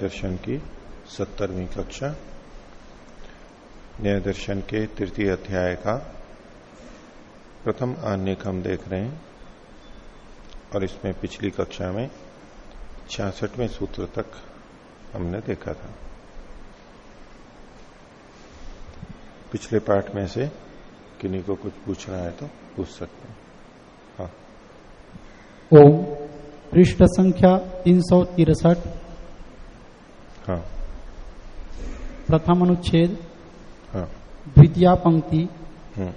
दर्शन की सत्तरवीं कक्षा न्याय दर्शन के तृतीय अध्याय का प्रथम आन्यक हम देख रहे हैं और इसमें पिछली कक्षा में छियासठवें सूत्र तक हमने देखा था। पिछले पाठ में से किन्हीं को कुछ पूछना है तो पूछ सकते हैं। हाँ। ओम। पृष्ठ संख्या तीन सौ तिरसठ हाँ प्रथम अनुच्छेद हाँ। द्वितीय पंक्ति। हम्म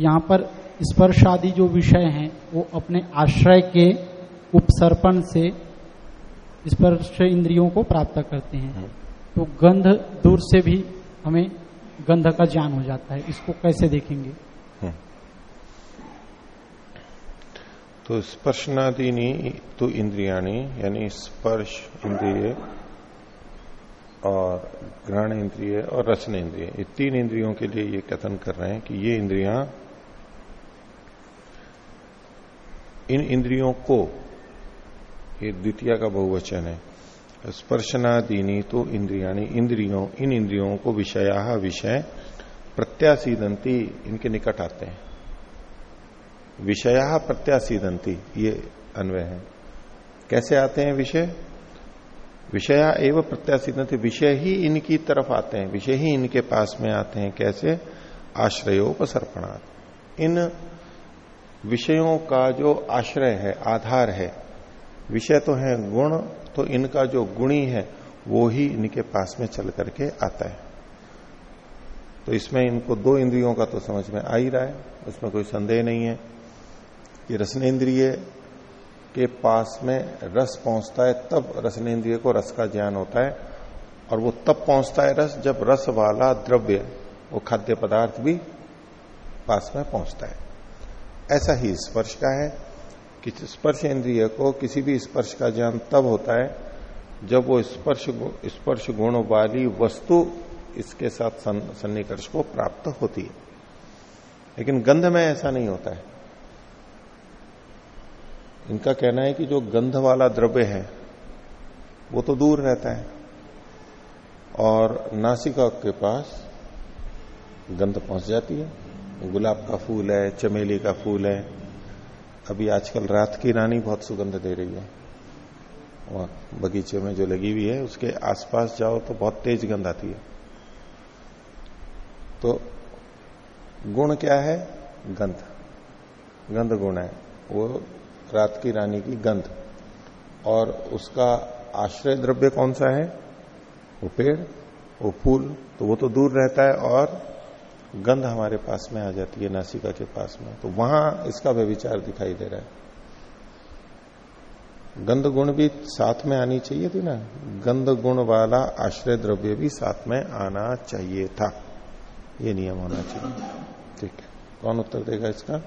यहाँ पर स्पर्श आदि जो विषय हैं वो अपने आश्रय के उपसर्पण से स्पर्श इंद्रियों को प्राप्त करते हैं। तो गंध दूर से भी हमें गंध का ज्ञान हो जाता है। इसको कैसे देखेंगे? हम्म। तो स्पर्शनादीनी तो इंद्रियाणी यानी स्पर्श इंद्रिय और ग्रहण इंद्रिय और रसन इंद्रिय। ये तीन इंद्रियों के लिए ये कथन कर रहे हैं कि ये इंद्रियाँ इन इंद्रियों को, ये द्वितीय का बहुवचन है, स्पर्शनादीनी तो इंद्रियाणी, इंद्रियों, इन इंद्रियों को विषया विषय प्रत्यासीदंती इनके निकट आते हैं। विषया प्रत्यासीदंती, ये अन्वय है। कैसे आते हैं विषय? विषया एवं प्रत्यासीदंती विषय ही इनकी तरफ़ आते हैं। विषय ही इनके पास में आते हैं। कैसे? आश्रयोपसर्पणात्। इन विषयों का जो आश्रय है, आधार है, विषय तो है गुण तो इनका जो गुणी है, वो ही इनके पास में चल करके आता है। तो इसमें इनको दो इंद्रियों का तो समझ में आ ही रहा है। उसमें कोई संदेह नहीं है कि रसनेन्द्रिय के पास में रस पहुँचता है, तब रसनेन्द्रिय को रस का ज्ञान होता है, और वो तब पहुँचता है रस जब रस वाला द्रव्य, वो खाद्य पदार्थ भी पास में पहुँचता है। ऐसा ही स्पर्श का है कि स्पर्श इंद्रिय को किसी भी स्पर्श का ज्ञान तब होता है जब वो स्पर्श स्पर्श गुण वाली वस्तु इसके साथ सन्निकर्ष को प्राप्त होती है। लेकिन गंध में ऐसा नहीं होता है। इनका कहना है कि जो गंध वाला द्रव्य है, वो तो दूर रहता है। और नासिका के पास गंध पहुँच जाती है। गुलाब का फूल है, चमेली का फूल है। अभी आजकल रात की रानी बहुत सुगंध दे रही है। वहाँ बगीचे में जो लगी हुई है, उसके आसपास जाओ तो बहुत तेज गंध आती है। तो गुण क्या है? गंध। गंध गुण है। वो रात की रानी की गंध। और उसका आश्रय द्रव्य कौन सा है? वो पेड़, वो फूल तो वो तो दूर रहता है और गंध हमारे पास में आ जाती है, नासिका के पास में। तो वहाँ इसका व्यविचार दिखाई दे रहा है। गंध गुण भी साथ में आनी चाहिए थी ना? गंध गुण वाला आश्रय द्रव्य भी साथ में आना चाहिए था। ये नियम होना चाहिए। ठीक है। कौन उत्तर देगा इसका?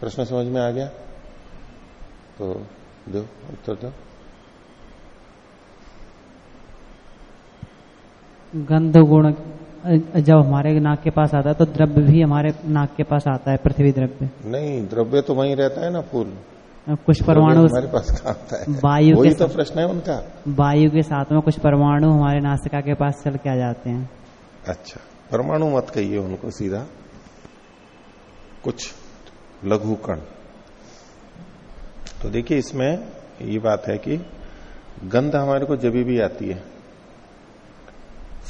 प्रश्न समझ में आ गया? तो दो उत्तर दो। गंध गुण जब हमारे नाक के पास आता है तो द्रव्य भी हमारे नाक के पास आता है पृथ्वी द्रव्य। नहीं द्रव्य तो वहीं रहता है ना फूल। कुछ परमाणु हमारे पास आता है? वायु वही के तो प्रश्न है उनका। वायु के साथ में कुछ परमाणु हमारे नासिका के पास चल के आ जाते हैं। अच्छा परमाणु मत कहिए उनको सीधा। कुछ लघु कण तो देखिए इसमें ये बात है कि गंध हमारे को जब भी आती है।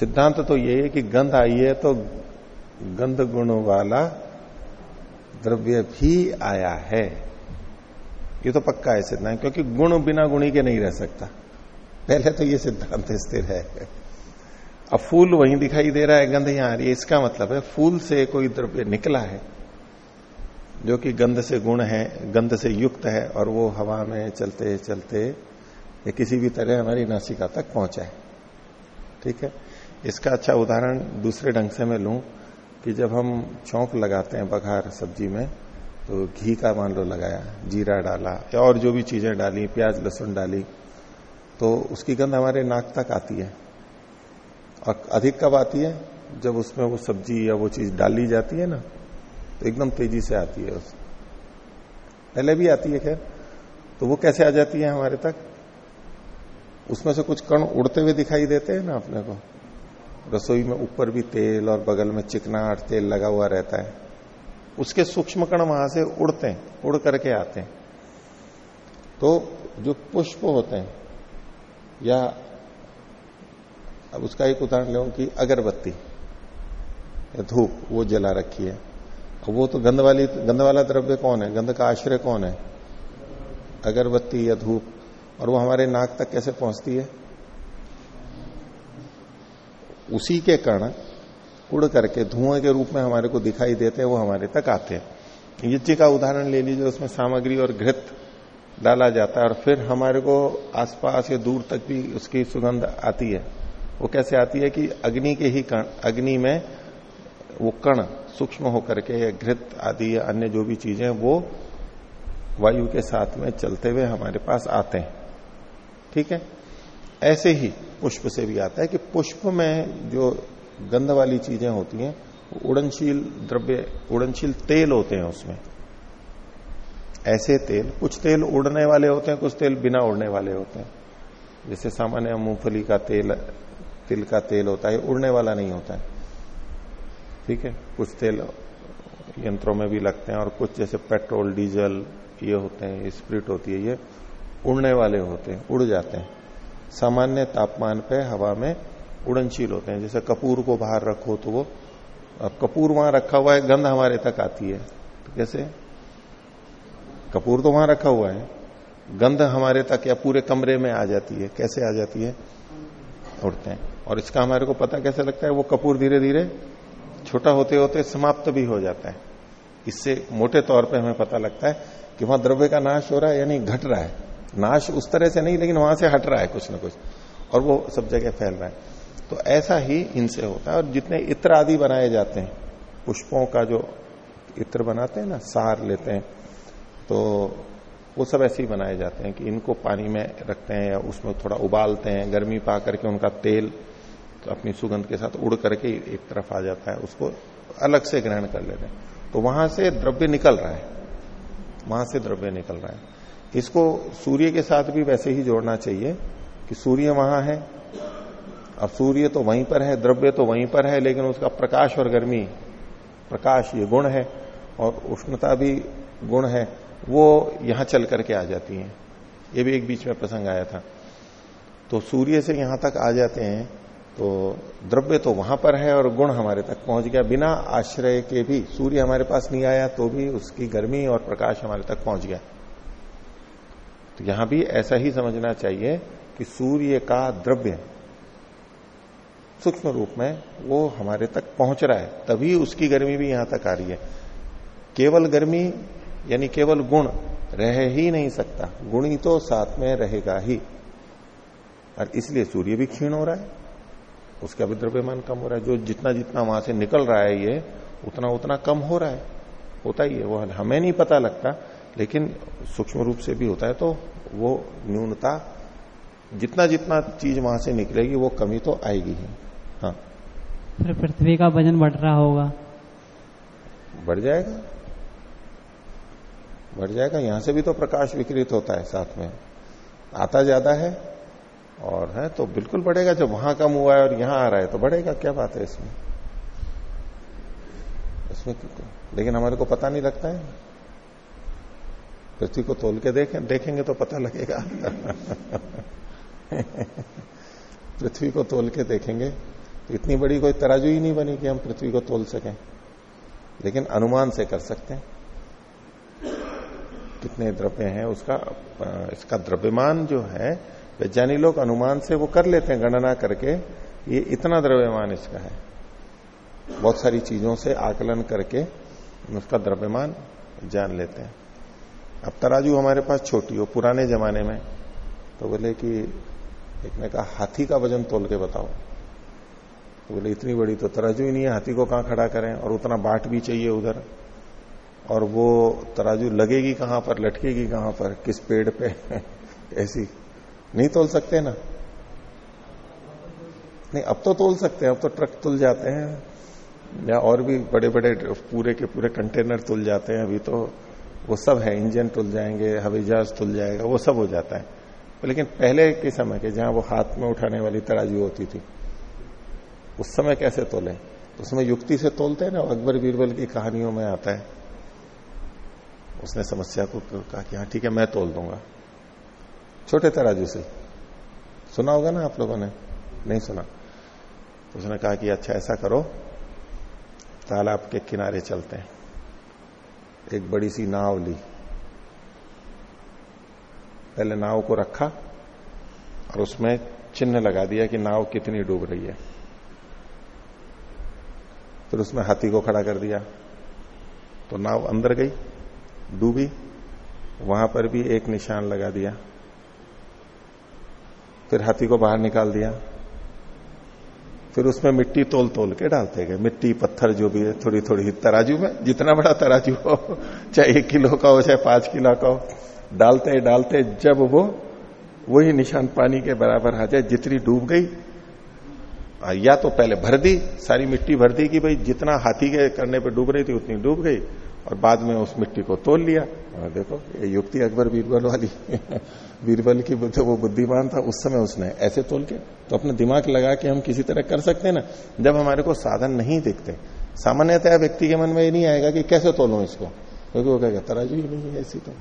सिद्धांत तो ये है कि गंध आई है तो गंध गुण वाला द्रव्य भी आया है। ये तो पक्का है सिद्धांत, क्योंकि गुण बिना गुणी के नहीं रह सकता। पहले तो ये सिद्धांत स्थिर है। अब फूल वहीं दिखाई दे रहा है, गंध यहाँ आ रही है। इसका मतलब है फूल से कोई द्रव्य निकला है। जो कि गंध से गुण है, गंध से युक्त है, और वो हवा में चलते चलते या किसी भी तरह हमारी नासिका तक पहुँचा है। ठीक है? इसका अच्छा उदाहरण दूसरे ढंग से मैं लू कि जब हम चौंक लगाते हैं बघार सब्ज़ी में तो घी का मान लो लगाया, जीरा डाला, या और जो भी चीज़ें डाली, प्याज, लहसुन डाली तो उसकी गंध हमारे नाक तक आती है। और अधिक कब आती है? जब उसमें वो सब्ज़ी या वो चीज़ डाली जाती है ना तो एकदम तेज़ी से आती है उस पहले भी आती है, खैर। तो वो कैसे आ जाती है हमारे तक? उसमें से कुछ कण उड़ते हुए दिखाई देते हैं ना अपने को। रसोई में ऊपर भी तेल और बगल में चिकनाहट तेल लगा हुआ रहता है। उसके सूक्ष्म कण वहाँ से उड़ते हैं, उड़ करके आते हैं। तो जो पुष्प होते हैं, या अब उसका एक उदाहरण लो कि अगरबत्ती, या धूप, वो जला रखी है। वो तो गंध वाली गंध वाला द्रव्य कौन है? गंध का आश्रय कौन है? अगरबत्ती या धूप। और वो हमारे नाक तक कैसे पहुँचती है? उसी के कण उड़ करके धुआँ के रूप में हमारे को दिखाई देते हैं, वो हमारे तक आते हैं। यज्ञ का उदाहरण ले लीजिए, उसमें सामग्री और घृत डाला जाता है और फिर हमारे को आसपास या दूर तक भी उसकी सुगंध आती है। वो कैसे आती है कि अग्नि के ही कण, अग्नि में वो कण सूक्ष्म होकर के या घृत आदि या अन्य जो भी चीज़ें वो वायु के साथ में चलते हुए हमारे पास आते हैं। ठीक है? ऐसे ही पुष्प से भी आता है कि पुष्प में जो गंध वाली चीज़ें होती हैं उड़नशील द्रव्य, उड़नशील तेल होते हैं उसमें। ऐसे तेल, कुछ तेल उड़ने वाले होते हैं, कुछ तेल बिना उड़ने वाले होते हैं। जैसे सामान्य मूंगफली का तेल, तिल का तेल होता है उड़ने वाला नहीं होता है। ठीक है, कुछ तेल यंत्रों में भी लगते हैं और कुछ जैसे पेट्रोल, डीजल, ये होते हैं स्प्रिट होती है, ये उड़ने वाले होते हैं, उड़ जाते हैं। सामान्य तापमान पे हवा में उड़नशील होते हैं। जैसे कपूर को बाहर रखो तो वो, अब कपूर वहाँ रखा हुआ है, गंध हमारे तक आती है। तो कैसे? कपूर तो वहाँ रखा हुआ है। गंध हमारे तक या पूरे कमरे में आ जाती है। कैसे आ जाती है? उड़ते हैं। और इसका हमारे को पता कैसे लगता है? वो कपूर धीरे धीरे छोटा होते होते समाप्त भी हो जाता है। इससे मोटे तौर पे हमें पता लगता है कि वहाँ द्रव्य का नाश हो रहा है, यानी घट रहा है। नाश उस तरह से नहीं, लेकिन वहाँ से हट रहा है कुछ ना कुछ, और वो सब जगह फैल रहा है। तो ऐसा ही इनसे होता है, और जितने इत्र आदि बनाए जाते हैं, पुष्पों का जो इत्र बनाते हैं ना, सार लेते हैं तो वो सब ऐसे ही बनाए जाते हैं कि इनको पानी में रखते हैं या उसमें थोड़ा उबालते हैं, गर्मी पा करके उनका तेल तो अपनी सुगंध के साथ उड़ करके एक तरफ़ आ जाता है, उसको अलग से ग्रहण कर लेते हैं। तो वहाँ से द्रव्य निकल रहा है। वहाँ से द्रव्य निकल रहा है। इसको सूर्य के साथ भी वैसे ही जोड़ना चाहिए कि सूर्य वहाँ है। अब सूर्य तो वहीं पर है, द्रव्य तो वहीं पर है, लेकिन उसका प्रकाश और गर्मी, प्रकाश ये गुण है और उष्णता भी गुण है, वो यहाँ चल करके आ जाती है। ये भी एक बीच में प्रसंग आया था। तो सूर्य से यहाँ तक आ जाते हैं तो द्रव्य तो वहाँ पर है और गुण हमारे तक पहुँच गया। बिना आश्रय के भी सूर्य हमारे पास नहीं आया तो भी उसकी गर्मी और प्रकाश हमारे तक पहुँच गया। तो यहाँ भी ऐसा ही समझना चाहिए कि सूर्य का द्रव्य सूक्ष्म रूप में वो हमारे तक पहुँच रहा है, तभी उसकी गर्मी भी यहाँ तक आ रही है। केवल गर्मी यानी केवल गुण रह ही नहीं सकता, गुण तो साथ में रहेगा ही। और इसलिए सूर्य भी क्षीण हो रहा है। उसका भी द्रव्यमान कम हो रहा है। जो जितना जितना वहाँ से निकल रहा है ये उतना उतना कम हो रहा है। होता ही है वो हमें नहीं पता लगता लेकिन सूक्ष्म रूप से भी होता है तो वो न्यूनता जितना जितना चीज़ वहाँ से निकलेगी वो कमी तो आएगी ही। हाँ। फिर पृथ्वी का वज़न बढ़ रहा होगा। बढ़ जाएगा। बढ़ जाएगा। यहाँ से भी तो प्रकाश विकृत होता है साथ में। आता ज़्यादा है और है तो बिल्कुल बढ़ेगा, जब वहाँ कम हुआ है और यहाँ आ रहा है तो बढ़ेगा, क्या बात है इसमें? इसमें लेकिन हमारे को पता नहीं लगता है। पृथ्वी को तोल के देखें, देखेंगे तो पता लगेगा। पृथ्वी को तोल के देखेंगे। तो इतनी बड़ी कोई तराजू ही नहीं बनी कि हम पृथ्वी को तोल सकें। लेकिन अनुमान से कर सकते हैं। कितने द्रव्य हैं उसका इसका द्रव्यमान जो है वैज्ञानिक लोग अनुमान से वो कर लेते हैं गणना करके, ये इतना द्रव्यमान इसका है। बहुत सारी चीज़ों से आकलन करके उसका द्रव्यमान जान लेते हैं। अब तराजू हमारे पास छोटी हो पुराने जमाने में। तो बोले कि एक ने कहा, हाथी का वज़न तोल के बताओ। तो बोले, इतनी बड़ी तो तराजू ही नहीं है, हाथी को कहाँ खड़ा करें? और उतना बाट भी चाहिए उधर। और वो तराजू लगेगी कहाँ पर, लटकेगी कहाँ पर, किस पेड़ पे? ऐसी नहीं तोल सकते ना? नहीं, अब तो तोल सकते हैं, अब तो ट्रक तुल जाते हैं। या और भी बड़े बड़े पूरे के पूरे कंटेनर तुल जाते हैं, अभी तो वो सब है, इंजन तुल जाएँगे, हवाई जहाज़ तुल जाएगा, वो सब हो जाता है। लेकिन पहले के समय के जहाँ वो हाथ में उठाने वाली तराजू होती थी, उस समय कैसे तोले? तो उसमें युक्ति से तोलते हैं ना? अकबर बीरबल की कहानियों में आता है। उसने समस्या को कहा कि हाँ ठीक है, मैं तोल दूँगा। छोटे तराजू से। सुना होगा ना आप लोगों ने? नहीं सुना। तो उसने कहा कि अच्छा ऐसा करो, तालाब के किनारे चलते हैं। एक बड़ी सी नाव ली। पहले नाव को रखा और उसमें चिन्ह लगा दिया कि नाव कितनी डूब रही है। फिर उसमें हाथी को खड़ा कर दिया। तो नाव अंदर गई, डूबी। वहाँ पर भी एक निशान लगा दिया। फिर हाथी को बाहर निकाल दिया। फिर उसमें मिट्टी तोल तोल के डालते गए। मिट्टी, पत्थर जो भी है थोड़ी थोड़ी तराजू में, जितना बड़ा तराजू हो, चाहे एक किलो का हो, चाहे पाँच किलो का हो, डालते डालते, जब वो, वही निशान पानी के बराबर आ जाए, जितनी डूब गई, या तो पहले भर दी, सारी मिट्टी भर दी कि भाई, जितना हाथी के करने पर डूब रही थी, उतनी डूब गई, और बाद में उस मिट्टी को तोल लिया। और देखो, ये युक्ति अकबर बीरबल वाली बीरबल की बुद्ध वो बुद्धिमान था, उस समय उसने ऐसे तोल के तो अपना दिमाग लगा के हम किसी तरह कर सकते हैं ना। जब हमारे को साधन नहीं दिखते सामान्यतः व्यक्ति के मन में ये नहीं आएगा कि कैसे तोलो इसको? क्योंकि वो कहेगा, तराजू ही नहीं है ऐसी तो।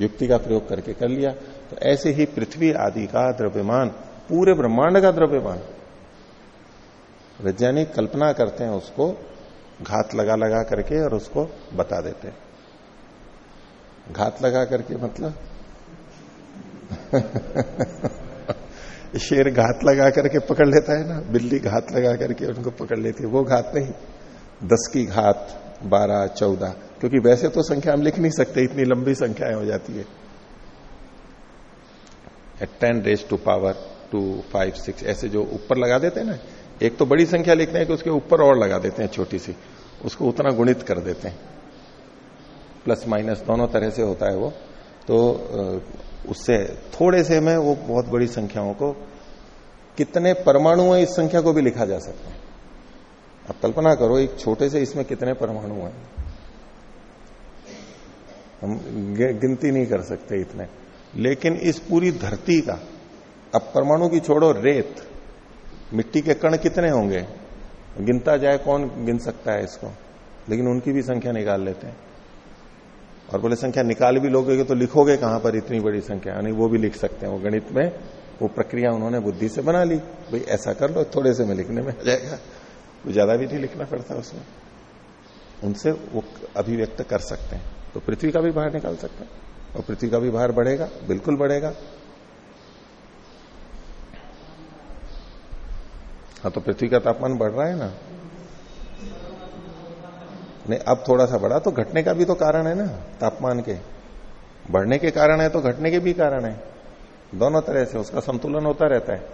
युक्ति का प्रयोग करके कर लिया तो ऐसे ही पृथ्वी आदि का द्रव्यमान, पूरे ब्रह्मांड का द्रव्यमान। वैज्ञानिक कल्पना करते हैं उसको, घात लगा लगा करके और उसको बता देते हैं। घात लगा करके मतलब? शेर घात लगा करके पकड़ लेता है ना? बिल्ली घात लगा करके उनको पकड़ लेती है। वो घात नहीं। दस की घात, बारह, चौदह। क्योंकि वैसे तो संख्या हम लिख नहीं सकते, इतनी लंबी संख्याएँ हो जाती है। Ten raise to power two five six ऐसे जो ऊपर लगा देते हैं ना, एक तो बड़ी संख्या लिखते हैं कि उसके ऊपर और लगा देते हैं छोटी सी। उसको उतना गुणित कर देते हैं। प्लस माइनस दोनों तरह से होता है वो। तो उससे थोड़े से में वो बहुत बड़ी संख्याओं को, कितने परमाणु है इस संख्या को भी लिखा जा सकता है। अब कल्पना करो, एक छोटे से इसमें कितने परमाणु हैं। हम गिनती नहीं कर सकते इतने। लेकिन इस पूरी धरती का, अब परमाणु की छोड़ो, रेत, मिट्टी के कण कितने होंगे? गिनता जाए कौन गिन सकता है इसको? लेकिन उनकी भी संख्या निकाल लेते हैं। और बोले, संख्या निकाल भी लोगे तो लिखोगे कहाँ पर इतनी बड़ी संख्या? यानी वो भी लिख सकते हैं। वो गणित में वो प्रक्रिया उन्होंने बुद्धि से बना ली। भाई, ऐसा कर लो, थोड़े से में लिखने में आ जाएगा। कुछ ज़्यादा भी नहीं लिखना पड़ता उसमें। उनसे वो अभिव्यक्त कर सकते हैं। तो पृथ्वी का भी बाहर निकाल सकते हैं। और पृथ्वी का भी बाहर बढ़ेगा, बिल्कुल बढ़ेगा। हाँ तो पृथ्वी का तापमान बढ़ रहा है ना। नहीं, अब थोड़ा सा बढ़ा तो घटने का भी तो कारण है ना, तापमान के। बढ़ने के कारण है तो घटने के भी कारण है। दोनों तरह से उसका संतुलन होता रहता है।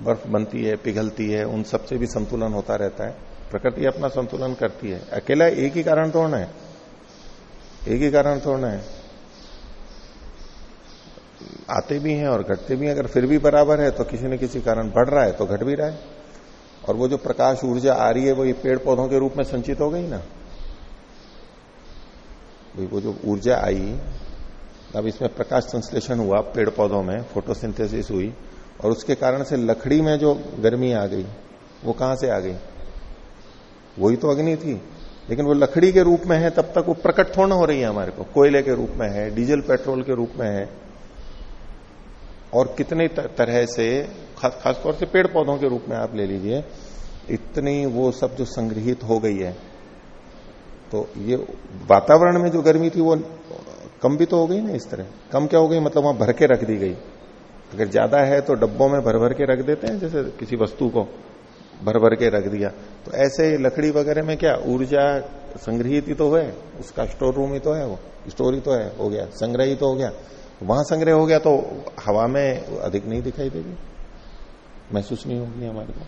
बर्फ़ बनती है, पिघलती है, उन सबसे भी संतुलन होता रहता है। प्रकृति अपना संतुलन करती है। अकेला एक ही कारण तोड़ना है। एक ही कारण तोड़ना है। आते भी हैं और घटते भी हैं, अगर फिर भी बराबर है तो किसी न किसी कारण बढ़ रहा है तो घट भी रहा है। और वो जो प्रकाश ऊर्जा आ रही है, वो ये पेड़ पौधों के रूप में संचित हो गई ना? वो जो ऊर्जा आई, अब इसमें प्रकाश संश्लेषण हुआ पेड़ पौधों में, फोटोसिंथेसिस हुई, और उसके कारण से लकड़ी में जो गर्मी आ गई, वो कहाँ से आ गई? वही तो अग्नि थी, लेकिन वो लकड़ी के रूप में है, तब तक वो प्रकट थोड़ा हो रही है हमारे को। कोयले के रूप में है, डीजल पेट्रोल के रूप में है और कितने तरह से खास खास से पेड़ पौधों के रूप में आप ले लीजिए, इतनी वो सब जो संग्रहित हो गई है तो ये वातावरण में जो गर्मी थी वो कम भी तो हो गई ना इस तरह? कम क्या हो गई? मतलब वहाँ भर के रख दी गई। अगर ज़्यादा है तो डब्बों में भर भर के रख देते हैं, जैसे किसी वस्तु को भर भर के रख दिया। तो ऐसे लकड़ी वगैरह में क्या, ऊर्जा संग्रहित ही तो है, उसका स्टोर रूम ही तो है वो, स्टोर ही तो है, हो गया संग्रह ही तो हो गया। वहाँ संग्रह हो गया तो हवा में अधिक नहीं दिखाई देगी। महसूस नहीं होगी हमारे को।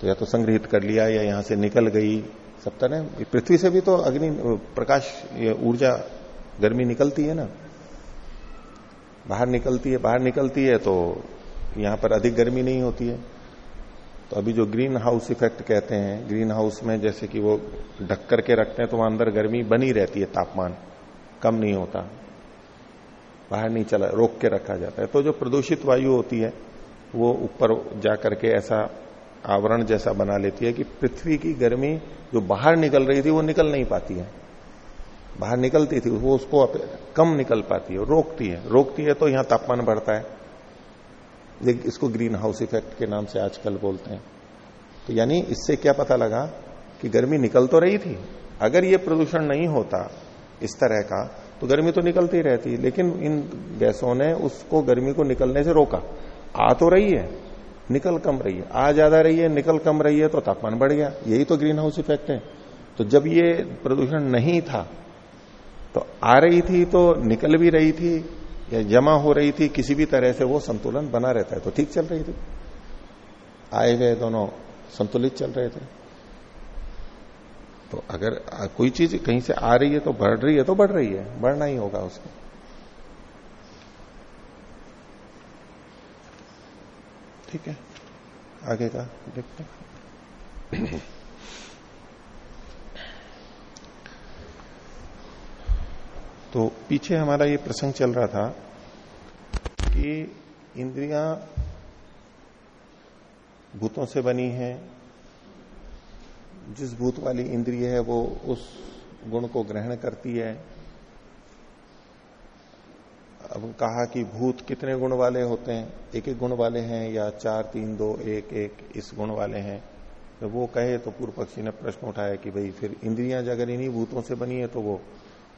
तो या तो संग्रहित कर लिया या यहाँ से निकल गई सब तरह पृथ्वी से भी तो अग्नि, प्रकाश ऊर्जा, गर्मी निकलती है ना। बाहर निकलती है, बाहर निकलती है तो यहाँ पर अधिक गर्मी नहीं होती है। तो अभी जो ग्रीन हाउस इफ़ेक्ट कहते हैं ग्रीन हाउस में जैसे कि वो ढक करके रखते हैं तो वहाँ अंदर गर्मी बनी रहती है, तापमान कम नहीं होता। बाहर नहीं चला, रोक के रखा जाता है। तो जो प्रदूषित वायु होती है, वो ऊपर जाकर के ऐसा आवरण जैसा बना लेती है कि पृथ्वी की गर्मी जो बाहर निकल रही थी, वो निकल नहीं पाती है। बाहर निकलती थी, वो उसको कम निकल पाती है, रोकती है। रोकती है तो यहाँ तापमान बढ़ता है। इसको ग्रीन हाउस इफ़ेक्ट के नाम से आजकल बोलते हैं। तो यानी इससे क्या पता लगा कि गर्मी निकल तो रही थी। अगर ये प्रदूषण नहीं होता इस तरह का तो गर्मी तो निकलती रहती, लेकिन इन गैसों ने उसको गर्मी को निकलने से रोका। आ तो रही है, निकल कम रही है। आ ज़्यादा रही है, निकल कम रही है तो तापमान बढ़ गया। यही तो ग्रीन हाउस इफ़ेक्ट है। तो जब ये प्रदूषण नहीं था तो आ रही थी तो निकल भी रही थी, या जमा हो रही थी, किसी भी तरह से वो संतुलन बना रहता है। तो ठीक चल रही थी। आए गए दोनों संतुलित चल रहे थे। तो अगर कोई चीज़ कहीं से आ रही है तो बढ़ रही है तो बढ़ रही है, बढ़ना ही होगा उसको। ठीक है? आगे का देखते तो पीछे हमारा ये प्रसंग चल रहा था कि इंद्रियाँ भूतों से बनी है जिस भूत वाली इंद्रिय है, वो उस गुण को ग्रहण करती है। अब कहा कि भूत कितने गुण वाले होते हैं? एक एक गुण वाले हैं या चार, तीन, दो, एक एक, इस गुण वाले हैं? तो वो कहे तो पूर्व पक्षी ने प्रश्न उठाया कि भाई फिर इंद्रियाँ अगर इन्हीं भूतों से बनी है तो वो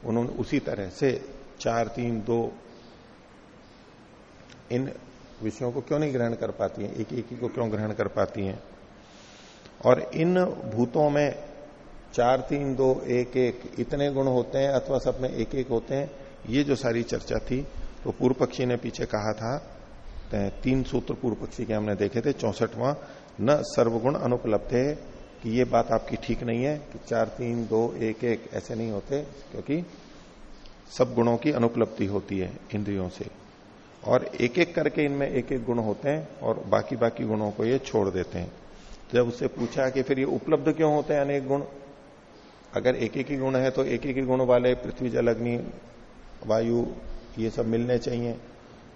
उन्होंने उसी तरह से चार, तीन, दो, इन विषयों को क्यों नहीं ग्रहण कर पाती हैं? एक एक ही को क्यों ग्रहण कर पाती हैं? और इन भूतों में चार, तीन, दो, एक एक इतने गुण होते हैं अथवा सब में एक एक होते हैं, ये जो सारी चर्चा थी तो पूर्व पक्षी ने पीछे कहा था तीन सूत्र पूर्व पक्षी के हमने देखे थे, चौसठवां, न सर्वगुण अनुपलब्ध है कि ये बात आपकी ठीक नहीं है, कि चार, तीन, दो, एक एक ऐसे नहीं होते, क्योंकि सब गुणों की अनुपलब्धि होती है इंद्रियों से। और एक एक करके इनमें एक एक गुण होते हैं और बाकी बाकी गुणों को ये छोड़ देते हैं। जब उससे पूछा कि फिर ये उपलब्ध क्यों होते हैं अनेक गुण? अगर एक एक ही गुण है तो एक एक ही गुण वाले, पृथ्वी, जल, अग्नि, वायु, ये सब मिलने चाहिए।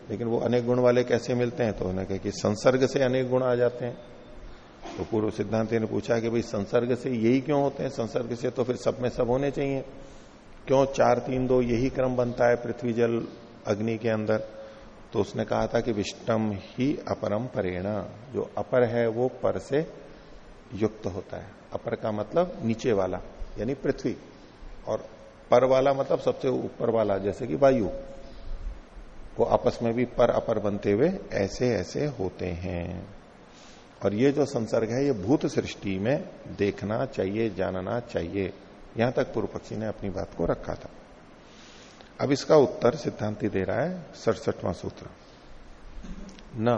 लेकिन वो अनेक गुण वाले कैसे मिलते हैं? तो उन्होंने कहा कि संसर्ग से अनेक गुण आ जाते हैं। तो पूर्व सिद्धांत ने पूछा कि भाई, संसर्ग से यही क्यों होते हैं? संसर्ग से तो फिर सब में सब होने चाहिए। क्यों चार, तीन, दो, यही क्रम बनता है पृथ्वी, जल, अग्नि के अंदर? तो उसने कहा था कि विष्टम ही अपरम परेणा। जो अपर है वो पर से युक्त होता है। अपर का मतलब नीचे वाला, यानी पृथ्वी। और पर वाला मतलब सबसे ऊपर वाला, जैसे कि वायु। वो आपस में भी पर अपर बनते हुए ऐसे ऐसे होते हैं। और ये जो संसर्ग है, ये भूत सृष्टि में देखना चाहिए, जानना चाहिए। यहाँ तक पूर्व पक्षी ने अपनी बात को रखा था। अब इसका उत्तर सिद्धांति दे रहा है, सड़सठवां सूत्र। न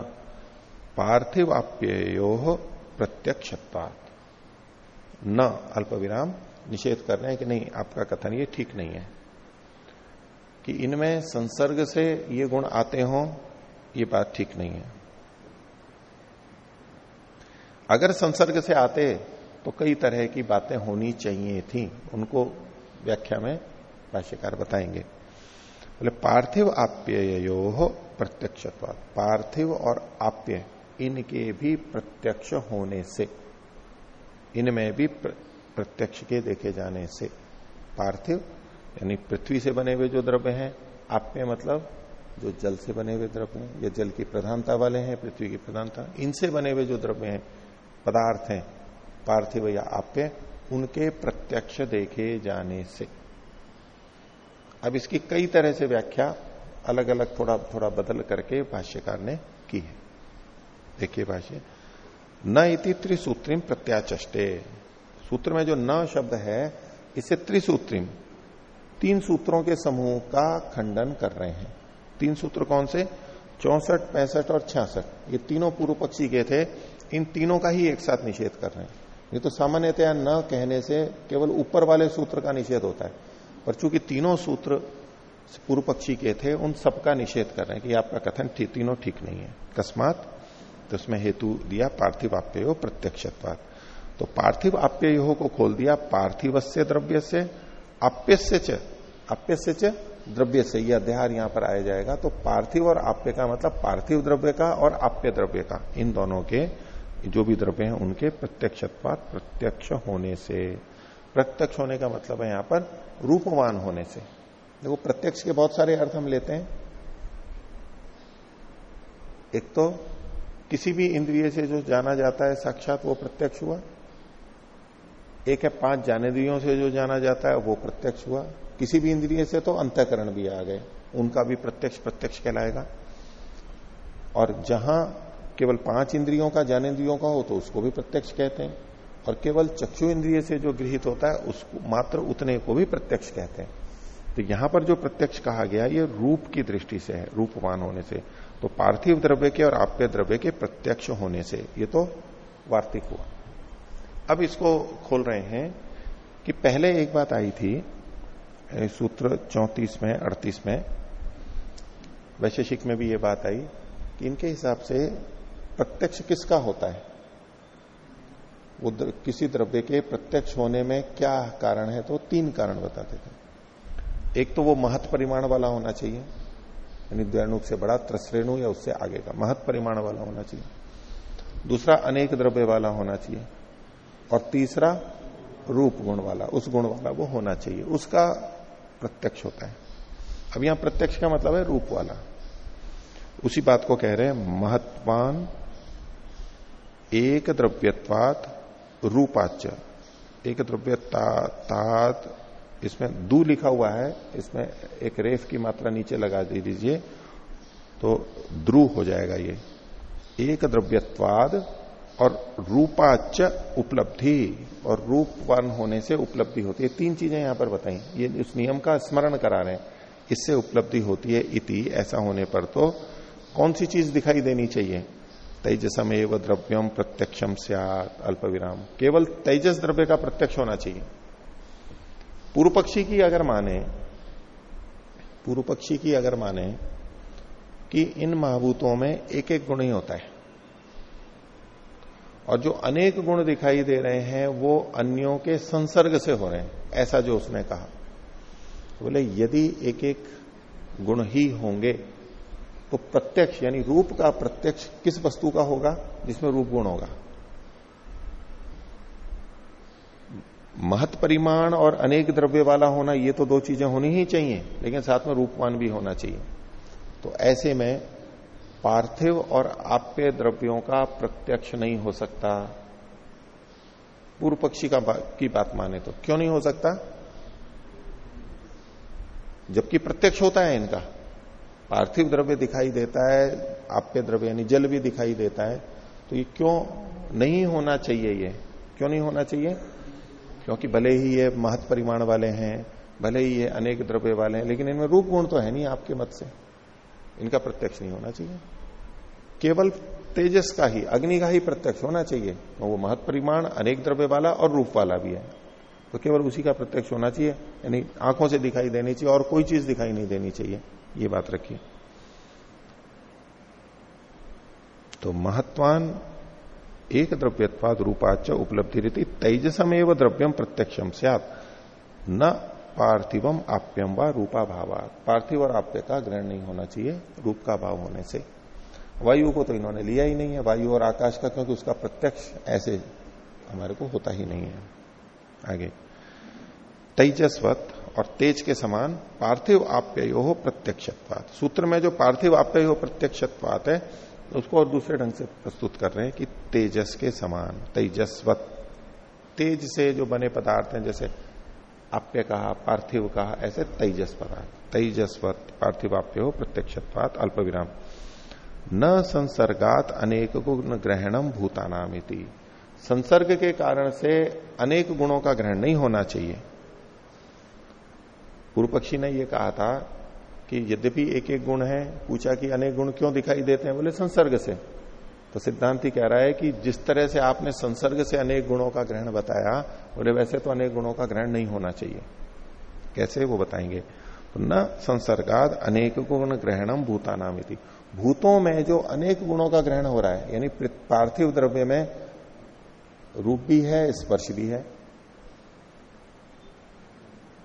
पार्थिव आप्यो प्रत्यक्ष न अल्प विराम, निषेध कर रहे हैं कि नहीं, आपका कथन ये ठीक नहीं है। कि इनमें संसर्ग से ये गुण आते हों, ये बात ठीक नहीं है। अगर संसर्ग से आते तो कई तरह की बातें होनी चाहिए थी। उनको व्याख्या में भाष्यकार बताएँगे। बोले, पार्थिव आप्यो प्रत्यक्ष पार्थिव और आप्य इनके भी प्रत्यक्ष होने से, इनमें भी प्रत्यक्ष के देखे जाने से, पार्थिव, यानी पृथ्वी से बने हुए जो द्रव्य हैं आप्य मतलब जो जल से बने हुए द्रव्य हैं, या जल की प्रधानता वाले हैं, पृथ्वी की प्रधानता, इनसे बने हुए जो द्रव्य हैं, पदार्थ हैं, पार्थिव या आप्य उनके प्रत्यक्ष देखे जाने से। अब इसकी कई तरह से व्याख्या अलग अलग थोड़ा थोड़ा बदल करके भाष्यकार ने की है। देखिए भाष्य न इति त्रिसूत्रिम प्रत्याचष्टे। सूत्र में जो न शब्द है इसे त्रिसूत्रिम तीन सूत्रों के समूह का खंडन कर रहे हैं। तीन सूत्र कौन से? चौसठ पैंसठ और छियासठ। ये तीनों पूर्व पक्षी के थे इन तीनों का ही एक साथ निषेध कर रहे हैं। ये तो सामान्यतया न कहने से केवल ऊपर वाले सूत्र का निषेध होता है पर चूँकि तीनों सूत्र पूर्व पक्षी के थे उन सबका निषेध कर रहे हैं कि आपका कथन थी, तीनों ठीक नहीं है। अकस्मात तो उसमें हेतु दिया पार्थिव आप्य प्रत्यक्षत्वाद तो पार्थिव आप्य को खोल दिया पार्थिव से द्रव्य से आप्य से आप्य से द्रव्य से यह अध्यार यहाँ पर आया जाएगा। तो पार्थिव और आप्य का मतलब पार्थिव द्रव्य का और आप्य द्रव्य का। इन दोनों के, जो भी द्रव्य हैं, उनके प्रत्यक्षत्वाद प्रत्यक्ष होने से। प्रत्यक्ष होने का मतलब है यहाँ पर रूपवान होने से। देखो, प्रत्यक्ष के बहुत सारे अर्थ हम लेते हैं। एक तो किसी भी इंद्रिय से जो जाना जाता है, साक्षात वो प्रत्यक्ष हुआ। एक है पाँच ज्ञानेन्द्रियों से जो जाना जाता है, वो प्रत्यक्ष हुआ। किसी भी इंद्रिय से तो अंतकरण भी आ गए। उनका भी प्रत्यक्ष प्रत्यक्ष कहलाएगा। और जहाँ केवल पाँच इंद्रियों का, ज्ञानेन्द्रियों का हो तो उसको भी प्रत्यक्ष कहते हैं। और केवल चक्षु इंद्रिय से जो गृहित होता है, उसको मात्र उतने को भी प्रत्यक्ष कहते हैं। तो यहाँ पर जो प्रत्यक्ष कहा गया, ये रूप की दृष्टि से है, रूपवान होने से। तो पार्थिव द्रव्य के और आप्य द्रव्य के प्रत्यक्ष होने से ये तो वार्तिक हुआ। अब इसको खोल रहे हैं कि पहले एक बात आई थी सूत्र चौतीस में अड़तीस में वैशेषिक में भी ये बात आई कि इनके हिसाब से प्रत्यक्ष किसका होता है? वो द्र, किसी द्रव्य के प्रत्यक्ष होने में क्या कारण है? तो तीन कारण बताते थे। एक तो वो महत परिमाण वाला होना चाहिए। यानी द्वैणुक से बड़ा त्रश्रेणु या उससे आगे का महत परिमाण वाला होना चाहिए। दूसरा अनेक द्रव्य वाला होना चाहिए। और तीसरा रूप गुण वाला, उस गुण वाला वो होना चाहिए। उसका प्रत्यक्ष होता है। अब यहाँ प्रत्यक्ष का मतलब है रूप वाला। उसी बात को कह रहे हैं, महत्वान एक द्रव्यत्वात रूपाच एक द्रव्यतात इसमें दू लिखा हुआ है, इसमें एक रेफ की मात्रा नीचे लगा दे दीजिए तो ध्रुव हो जाएगा ये। एक द्रव्यत्वाद और रूपाच उपलब्धि, और रूपवान होने से उपलब्धि होती है। तीन चीज़ें यहाँ पर बताई। ये उस नियम का स्मरण करा रहे हैं इससे उपलब्धि होती है इति, ऐसा होने पर तो कौन सी चीज़ दिखाई देनी चाहिए? तेजसम एवं द्रव्यम प्रत्यक्षम सियात अल्प विराम केवल तेजस द्रव्य का प्रत्यक्ष होना चाहिए। पूर्व पक्षी की अगर माने, पूर्व पक्षी की अगर माने कि इन महाभूतों में एक एक गुण ही होता है। और जो अनेक गुण दिखाई दे रहे हैं, वो अन्यों के संसर्ग से हो रहे हैं, ऐसा जो उसने कहा। बोले, यदि एक एक गुण ही होंगे तो प्रत्यक्ष, यानी रूप का प्रत्यक्ष किस वस्तु का होगा, जिसमें रूप गुण होगा? महत परिमाण और अनेक द्रव्य वाला होना ये तो दो चीज़ें होनी ही चाहिए लेकिन साथ में रूपवान भी होना चाहिए। तो ऐसे में पार्थिव और आप्य द्रव्यों का प्रत्यक्ष नहीं हो सकता। पूर्व पक्षी का बा, की बात माने तो क्यों नहीं हो सकता? जबकि प्रत्यक्ष होता है इनका। पार्थिव द्रव्य दिखाई देता है आप्य द्रव्य यानी जल भी दिखाई देता है। तो ये क्यों नहीं होना चाहिए ये? क्यों नहीं होना चाहिए? क्योंकि भले ही ये महत परिमाण वाले हैं, भले ही ये अनेक द्रव्य वाले हैं, लेकिन इनमें रूप गुण तो है नहीं आपके मत से। इनका प्रत्यक्ष नहीं होना चाहिए। केवल तेजस का ही, अग्नि का ही प्रत्यक्ष होना चाहिए। तो वो महत परिमाण, अनेक द्रव्य वाला और रूप वाला भी है। तो केवल उसी का प्रत्यक्ष होना चाहिए, यानी आँखों से दिखाई देनी चाहिए और कोई चीज़ दिखाई नहीं देनी चाहिए। ये बात रखिए। तो महत्वान एक द्रव्यत्वाद रूपाच उपलब्धि रीति तेजसम एवं द्रव्यम प्रत्यक्षम सियात। न पार्थिवम आप्यम व रूपा भावात पार्थिव और आप्य का ग्रहण नहीं होना चाहिए, रूप का भाव होने से। वायु को तो इन्होंने लिया ही नहीं है। वायु और आकाश का क्योंकि उसका प्रत्यक्ष ऐसे हमारे को होता ही नहीं है। आगे। तेजस्वत और तेज के समान पार्थिव आप्यो हो प्रत्यक्षत्वात। सूत्र में जो पार्थिव आप्य हो प्रत्यक्षत्वात है उसको और दूसरे ढंग से प्रस्तुत कर रहे हैं कि तेजस के समान, तेजस्वत। तेज से जो बने पदार्थ हैं, जैसे आप्य कहा, पार्थिव कहा, ऐसे तेजस पदार्थ। तेजस्वत, पार्थिवाप्य हो, प्रत्यक्षत्वात अल्प विराम न संसर्गात अनेक गुण ग्रहणम भूतानामिति। संसर्ग के कारण से अनेक गुणों का ग्रहण नहीं होना चाहिए। पूर्व पक्षी ने यह कहा था कि यद्यपि एक एक गुण है, पूछा कि अनेक गुण क्यों दिखाई देते हैं? बोले, संसर्ग से। तो सिद्धांत ही कह रहा है कि जिस तरह से आपने संसर्ग से अनेक गुणों का ग्रहण बताया, बोले, वैसे तो अनेक गुणों का ग्रहण नहीं होना चाहिए। कैसे? वो बताएँगे। तो न संसर्गाद अनेक गुण ग्रहणम भूतानामिति भूतों में जो अनेक गुणों का ग्रहण हो रहा है, यानी पार्थिव द्रव्य में रूप भी है, स्पर्श भी है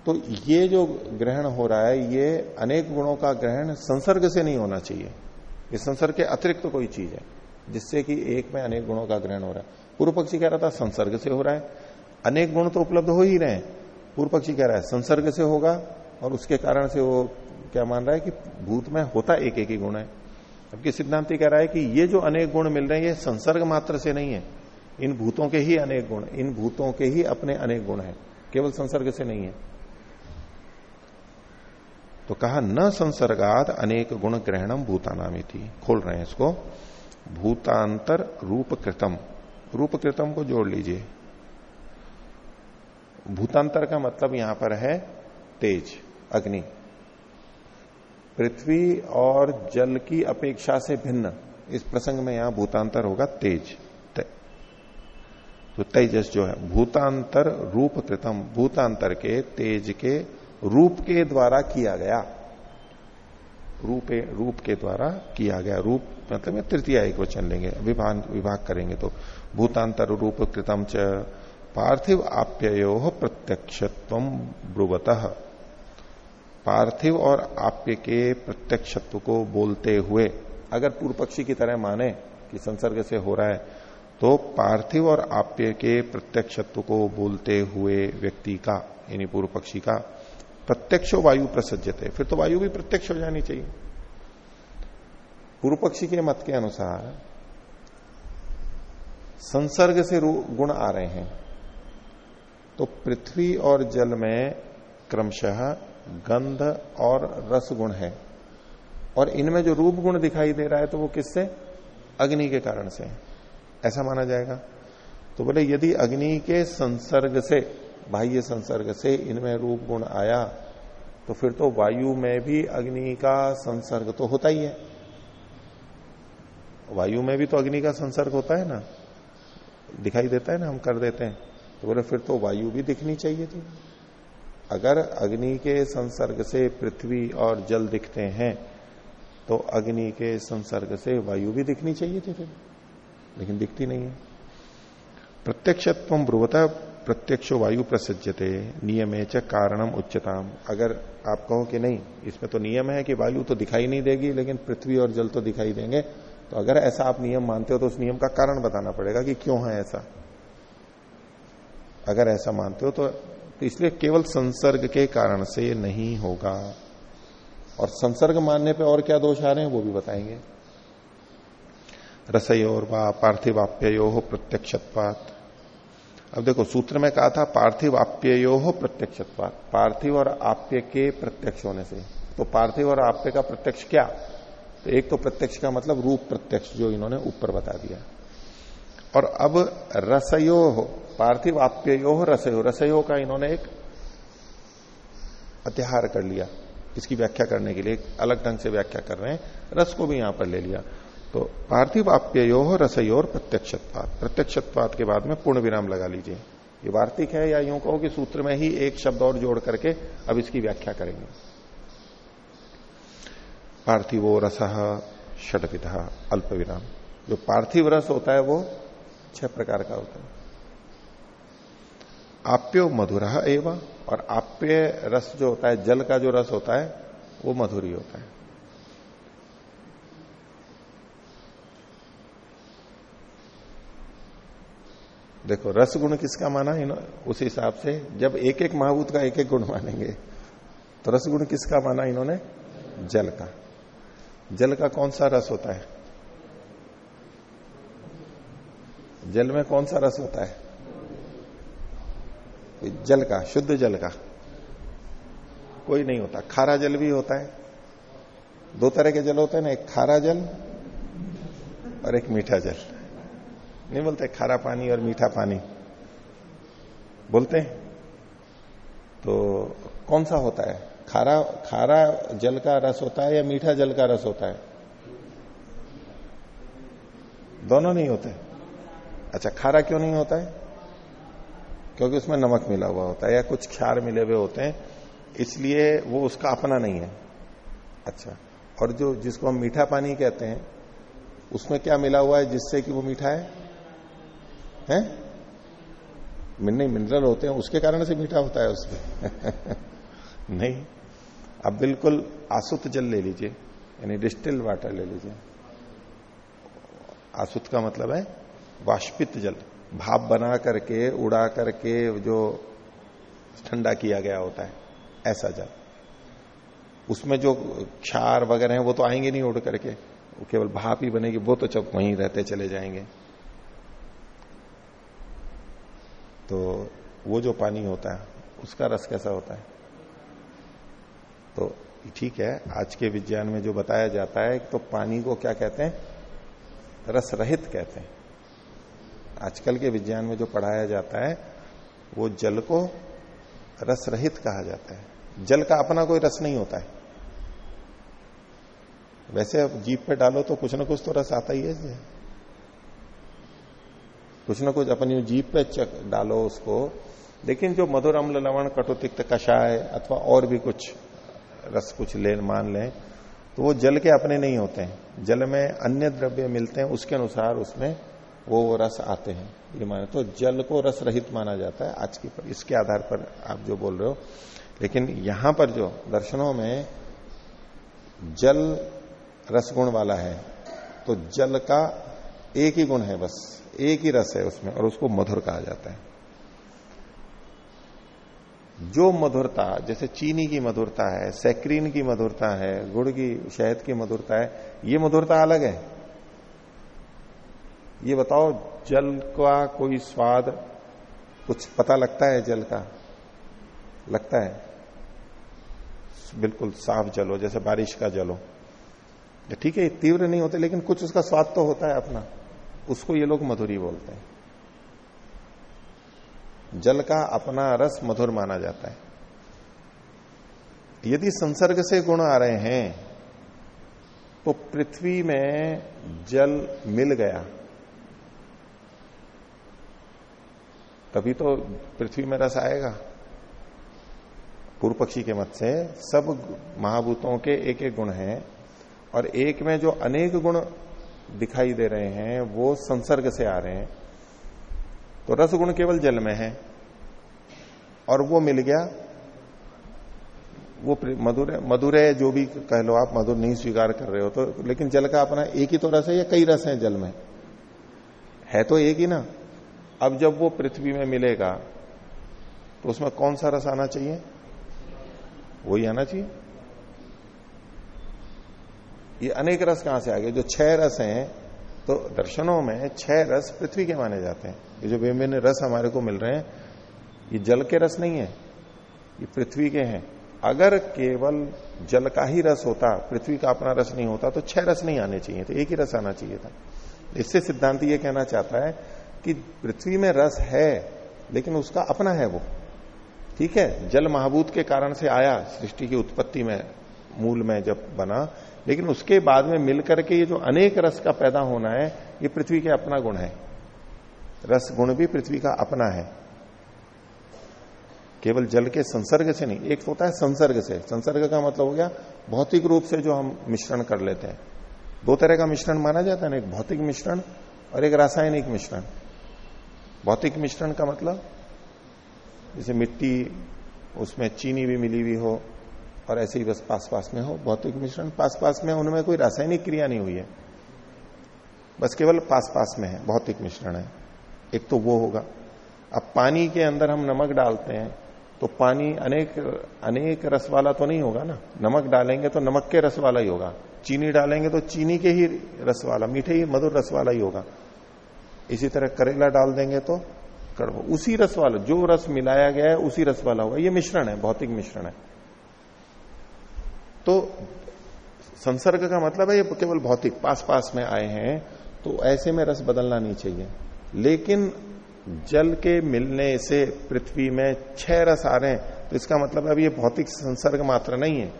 तो ये जो ग्रहण हो रहा है, ये अनेक गुणों का ग्रहण संसर्ग से नहीं होना चाहिए। ये संसर्ग के अतिरिक्त तो कोई चीज़ है, जिससे कि एक में अनेक गुणों का ग्रहण हो रहा है। पूर्व पक्षी कह रहा था, संसर्ग से हो रहा है। अनेक गुण तो उपलब्ध हो ही रहे हैं। पूर्व पक्षी कह रहा है, संसर्ग से होगा, और उसके कारण से वो क्या मान रहा है कि भूत में होता एक एक ही गुण है। जबकि सिद्धांति कह रहा है कि ये जो अनेक गुण मिल रहे हैं, ये संसर्ग मात्र से नहीं है। इन भूतों के ही अनेक गुण, इन भूतों के ही अपने अनेक गुण है। केवल संसर्ग से नहीं है। तो कहा, न संसर्गात अनेक गुण ग्रहणम भूतानामी थी खोल रहे हैं इसको। भूतांतर रूप कृतम रूप कृतम को जोड़ लीजिए। भूतांतर का मतलब यहाँ पर है तेज, अग्नि। पृथ्वी और जल की अपेक्षा से भिन्न। इस प्रसंग में यहाँ भूतांतर होगा तेज, ते। तो तेजस जो है, भूतांतर रूप कृतम भूतांतर के, तेज के रूप के द्वारा किया गया। रूप रूप के द्वारा किया गया। रूप मतलब तृतीय एक वचन लेंगे विभाग विभाग करेंगे तो। भूतांतर रूप कृतम च, पार्थिव आप्यो प्रत्यक्षत्व ब्रुवत। पार्थिव और आप्य के प्रत्यक्षत्व को बोलते हुए, अगर पूर्व पक्षी की तरह माने कि संसर्ग से हो रहा है तो पार्थिव और आप्य के प्रत्यक्षत्व को बोलते हुए व्यक्ति का, यानी पूर्व पक्षी का प्रत्यक्ष वायु प्रसज्जते फिर तो वायु भी प्रत्यक्ष हो जानी चाहिए। पूर्व पक्षी के मत के अनुसार संसर्ग से गुण आ रहे हैं। तो पृथ्वी और जल में क्रमशः गंध और रस गुण है। और इनमें जो रूप गुण दिखाई दे रहा है तो वो किससे? अग्नि के कारण से। ऐसा माना जाएगा। तो बोले, यदि अग्नि के संसर्ग से बाह्य संसर्ग से इनमें रूप गुण आया तो फिर तो वायु में भी अग्नि का संसर्ग तो होता ही है। वायु में भी तो अग्नि का संसर्ग होता है ना? दिखाई देता है ना, हम कर देते हैं। तो बोले, फिर तो वायु भी दिखनी चाहिए थी। अगर अग्नि के संसर्ग से पृथ्वी और जल दिखते हैं तो अग्नि के संसर्ग से वायु भी दिखनी चाहिए थी फिर। लेकिन दिखती नहीं है। प्रत्यक्षत्व ब्रुवता प्रत्यक्ष वायु प्रसज्जते नियमे च कारणम उच्चताम अगर आप कहो कि नहीं इसमें तो नियम है कि वायु तो दिखाई नहीं देगी लेकिन पृथ्वी और जल तो दिखाई देंगे। तो अगर ऐसा आप नियम मानते हो तो उस नियम का कारण बताना पड़ेगा कि क्यों है ऐसा। अगर ऐसा मानते हो तो, तो इसलिए केवल संसर्ग के कारण से नहीं होगा। और संसर्ग मानने पे और क्या दोष आ रहे हैं वो भी बताएँगे। रसयोर व पार्थिवाप्यो हो प्रत्यक्षत्वात। अब देखो, सूत्र में कहा था, पार्थिव आप्यो हो प्रत्यक्षत्वात। पार्थिव और आप्य के प्रत्यक्ष होने से। तो पार्थिव और आप्य का प्रत्यक्ष क्या? तो एक तो प्रत्यक्ष का मतलब रूप प्रत्यक्ष, जो इन्होंने ऊपर बता दिया। और अब रसयो हो पार्थिव आप्यो हो रसयो। रसयो का इन्होंने एक अत्याहार कर लिया। इसकी व्याख्या करने के लिए अलग ढंग से व्याख्या कर रहे हैं। रस को भी यहाँ पर ले लिया। तो पार्थिव आप्यो हो रसयोर प्रत्यक्षत्वाद प्रत्यक्षत्वाद के बाद में पूर्ण विराम लगा लीजिए। ये वार्तिक है या यूँ कहो कि सूत्र में ही एक शब्द और जोड़ करके अब इसकी व्याख्या करेंगे। पार्थिवो रस षटविधा अल्प विराम। जो पार्थिव रस होता है वो छह प्रकार का होता है। आप्यो मधुर एवं और आप्य रस जो होता है, जल का जो रस होता है, वो मधुरी होता है। देखो रस गुण किसका माना है उस हिसाब से जब एक एक महाभूत का एक एक गुण मानेंगे तो रस गुण किसका माना इन्होंने? जल का। जल का कौन सा रस होता है? जल में कौन सा रस होता है? जल का, शुद्ध जल का। कोई नहीं होता। खारा जल भी होता है। दो तरह के जल होते हैं ना, एक खारा जल और एक मीठा जल। नहीं बोलते, खारा पानी और मीठा पानी। बोलते हैं। तो कौन सा होता है? खारा खारा जल का रस होता है या मीठा जल का रस होता है? दोनों नहीं होते। अच्छा खारा क्यों नहीं होता है? क्योंकि उसमें नमक मिला हुआ होता है या कुछ क्षार मिले हुए होते हैं, इसलिए वो उसका अपना नहीं है। अच्छा और जो, जिसको हम मीठा पानी कहते हैं, उसमें क्या मिला हुआ है जिससे कि वो मीठा है? हैं? नहीं मिनरल होते हैं, उसके कारण से मीठा होता है उसमें। नहीं। अब बिल्कुल आसुत जल ले लीजिए, यानी डिस्टिल वाटर ले लीजिए। आसुत का मतलब है वाष्पित जल। भाप बना करके, उड़ा करके जो ठंडा किया गया होता है, ऐसा जल। उसमें जो क्षार वगैरह हैं, वो तो आएँगे नहीं उड़ करके। केवल भाप ही बनेगी, वो तो चुप वहीं रहते चले जाएँगे। तो वो जो पानी होता है, उसका रस कैसा होता है? तो ठीक है, आज के विज्ञान में जो बताया जाता है तो पानी को क्या कहते हैं? रस रहित कहते हैं। आजकल के विज्ञान में जो पढ़ाया जाता है, वो जल को रस रहित कहा जाता है। जल का अपना कोई रस नहीं होता है। वैसे जीप पे डालो तो कुछ ना कुछ तो रस आता ही है कुछ ना कुछ अपनी जीप पे चक डालो उसको। लेकिन जो मधुर अम्ल लवण कटुतिक्त कषाय अथवा और भी कुछ रस कुछ ले, मान लें तो वो जल के अपने नहीं होते हैं। जल में अन्य द्रव्य मिलते हैं, उसके अनुसार उसमें वो रस आते हैं। ये माने तो जल को रस रहित माना जाता है आज की पर, इसके आधार पर आप जो बोल रहे हो। लेकिन यहाँ पर जो दर्शनों में जल रस गुण वाला है तो जल का एक ही गुण है बस, एक ही रस है उसमें, और उसको मधुर कहा जाता है। जो मधुरता, जैसे चीनी की मधुरता है, सैक्रीन की मधुरता है, गुड़ की, शहद की मधुरता है, ये मधुरता अलग है। ये बताओ, जल का कोई स्वाद, कुछ पता लगता है जल का? लगता है। बिल्कुल साफ़ जल हो, जैसे बारिश का जल हो। ठीक है तीव्र नहीं होते, लेकिन कुछ उसका स्वाद तो होता है अपना। उसको ये लोग मधुरी बोलते हैं। जल का अपना रस मधुर माना जाता है। यदि संसर्ग से गुण आ रहे हैं तो पृथ्वी में जल मिल गया। तभी तो पृथ्वी में रस आएगा। पूर्व पक्षी के मत से सब महाभूतों के एक एक गुण हैं, और एक में जो अनेक गुण दिखाई दे रहे हैं, वो संसर्ग से आ रहे हैं। तो रसगुण केवल जल में है। और वो मिल गया, वो मधुर मधुर है, जो भी कह लो आप, मधुर नहीं स्वीकार कर रहे हो तो लेकिन जल का अपना एक ही तो रस है या कई रस हैं जल में? है तो एक ही ना? अब जब वो पृथ्वी में मिलेगा तो उसमें कौन सा रस आना चाहिए? वही आना चाहिए। ये अनेक रस कहाँ से आ गए? जो छह रस हैं तो दर्शनों में छह रस पृथ्वी के माने जाते हैं। ये जो विभिन्न रस हमारे को मिल रहे हैं, ये जल के रस नहीं है, ये पृथ्वी के हैं। अगर केवल जल का ही रस होता, पृथ्वी का अपना रस नहीं होता तो छह रस नहीं आने चाहिए थे, एक ही रस आना चाहिए था। इससे सिद्धांत ये कहना चाहता है कि पृथ्वी में रस है, लेकिन उसका अपना है वो। ठीक है? जल महाभूत के कारण से आया, सृष्टि की उत्पत्ति में, मूल में जब बना लेकिन उसके बाद में मिलकर के ये जो अनेक रस का पैदा होना है, ये पृथ्वी के अपना गुण है। रस गुण भी पृथ्वी का अपना है। केवल जल के संसर्ग से नहीं, एक होता है संसर्ग से। संसर्ग का मतलब हो गया, भौतिक रूप से जो हम मिश्रण कर लेते हैं। दो तरह का मिश्रण माना जाता है ना, एक भौतिक मिश्रण और एक रासायनिक मिश्रण। भौतिक मिश्रण का मतलब जैसे मिट्टी, उसमें चीनी भी मिली हुई हो और ऐसे ही बस पास पास में हो, भौतिक मिश्रण पास पास में उनमें कोई रासायनिक क्रिया नहीं हुई है। बस केवल पास पास में है, भौतिक मिश्रण है। एक तो वो होगा। अब पानी के अंदर हम नमक डालते हैं तो पानी अनेक अनेक रस वाला तो नहीं होगा ना? नमक डालेंगे तो नमक के रस वाला ही होगा। चीनी डालेंगे तो चीनी के ही रस वाला, मीठे ही मधुर रस वाला ही होगा। इसी तरह करेला डाल देंगे तो कड़वा, उसी रस वाला, जो रस मिलाया गया है, उसी रस वाला होगा। ये मिश्रण है, भौतिक मिश्रण है। तो संसर्ग का मतलब है ये केवल भौतिक पास पास में आए हैं तो ऐसे में रस बदलना नहीं चाहिए। लेकिन जल के मिलने से पृथ्वी में छह रस आ रहे हैं तो इसका मतलब अब ये भौतिक संसर्ग मात्र नहीं है।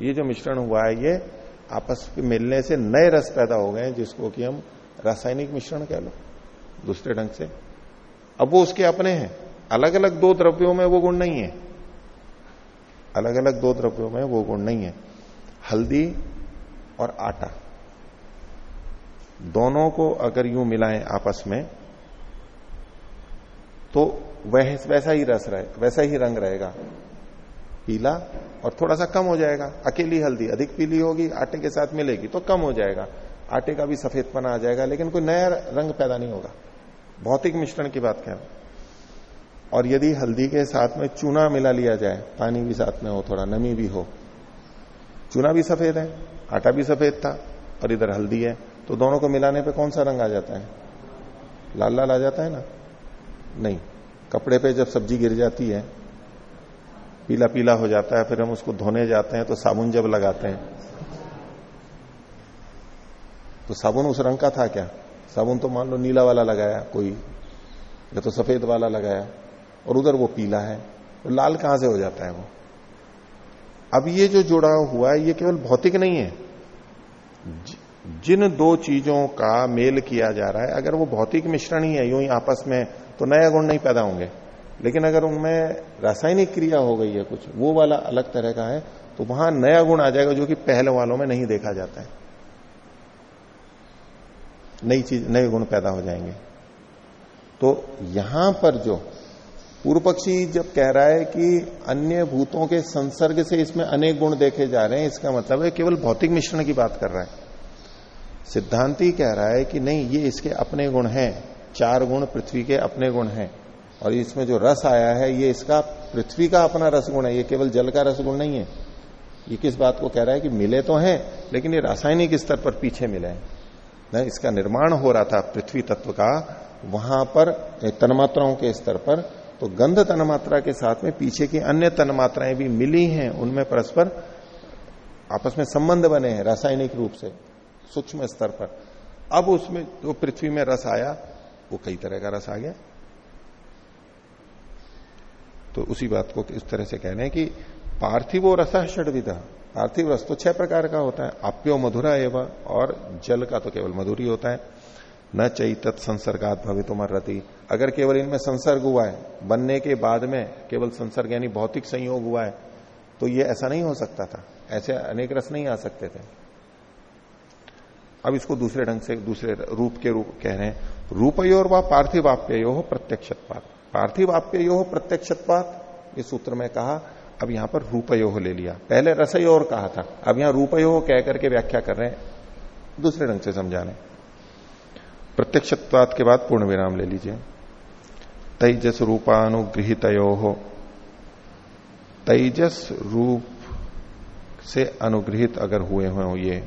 ये जो मिश्रण हुआ है, ये आपस में मिलने से नए रस पैदा हो गए जिसको कि हम रासायनिक मिश्रण कह लो, दूसरे ढंग से। अब वो उसके अपने हैं। अलग अलग दो द्रव्यों में वो गुण नहीं है। अलग अलग दो द्रव्यों में वो गुण नहीं है। हल्दी और आटा। दोनों को अगर यूँ मिलाएँ आपस में तो वह वैसा ही रस रहे, वैसा ही रंग रहेगा। पीला और थोड़ा सा कम हो जाएगा। अकेली हल्दी, अधिक पीली होगी, आटे के साथ मिलेगी तो कम हो जाएगा। आटे का भी सफेदपना आ जाएगा, लेकिन कोई नया रंग पैदा नहीं होगा। भौतिक मिश्रण की बात कह रहा और यदि हल्दी के साथ में चूना मिला लिया जाए, पानी भी साथ में हो, थोड़ा नमी भी हो। चूना भी सफ़ेद है, आटा भी सफ़ेद था, और इधर हल्दी है तो दोनों को मिलाने पे कौन सा रंग आ जाता है? लाल लाल आ जाता है ना? नहीं। कपड़े पे जब सब्ज़ी गिर जाती है, पीला पीला हो जाता है, फिर हम उसको धोने जाते हैं तो साबुन जब लगाते हैं। तो साबुन उस रंग का था क्या? साबुन तो मान लो नीला वाला लगाया, कोई, या तो सफ़ेद वाला लगाया। और उधर वो पीला है तो लाल कहाँ से हो जाता है वो? अब ये जो जुड़ा हुआ है, ये केवल भौतिक नहीं है। जिन दो चीज़ों का मेल किया जा रहा है, अगर वो भौतिक मिश्रण ही है, यूँ ही आपस में तो नया गुण नहीं पैदा होंगे। लेकिन अगर उनमें रासायनिक क्रिया हो गई है कुछ, वो वाला अलग तरह का है तो वहाँ नया गुण आ जाएगा जो कि पहले वालों में नहीं देखा जाता है। नई चीज़, नए गुण पैदा हो जाएँगे। तो यहाँ पर जो पूर्व पक्षी जब कह रहा है कि अन्य भूतों के संसर्ग से इसमें अनेक गुण देखे जा रहे हैं, इसका मतलब है केवल भौतिक मिश्रण की बात कर रहा है। सिद्धांति कह रहा है कि नहीं, ये इसके अपने गुण हैं, चार गुण पृथ्वी के अपने गुण हैं, और इसमें जो रस आया है, ये इसका, पृथ्वी का अपना रसगुण है, ये केवल जल का रसगुण नहीं है। ये किस बात को कह रहा है कि मिले तो हैं, लेकिन ये रासायनिक स्तर पर पीछे मिले हैं। ना, इसका निर्माण हो रहा था पृथ्वी तत्व का, वहाँ पर, तन्मात्राओं के स्तर पर तो गंध तन मात्रा के साथ में पीछे की अन्य तन्मात्राएँ भी मिली हैं, उनमें परस्पर आपस में संबंध बने हैं, रासायनिक रूप से, सूक्ष्म स्तर पर। अब उसमें जो पृथ्वी में रस आया, वो कई तरह का रस आ गया। तो उसी बात को इस तरह से कह रहे हैं कि पार्थिवो रस षडविधा। पार्थिव रस तो छह प्रकार का होता है, आप्यो मधुरा एवं और जल का तो केवल मधुरी होता है। न चैतत संसर्गात भवितुमर रति अगर केवल इनमें संसर्ग हुआ है, बनने के बाद में केवल संसर्ग यानी भौतिक संयोग हुआ है तो ये ऐसा नहीं हो सकता था। ऐसे अनेक रस नहीं आ सकते थे। अब इसको दूसरे ढंग से, दूसरे रूप के रूप कह रहे हैं। रूपयोर व पार्थिवाप्य हो प्रत्यक्षत्पात पार्थिवाप्य हो प्रत्यक्षत्पात इस सूत्र में कहा, अब यहाँ पर रूपयो ले लिया। पहले रसयोर कहा था। अब यहाँ रूपयो कह करके व्याख्या कर रहे हैं। दूसरे ढंग से समझाने प्रत्यक्षत्वात के बाद पूर्ण विराम ले लीजिए। तेजस रूपानुगृहित हो तेजस रूप से अनुग्रहित अगर हुए हो ये,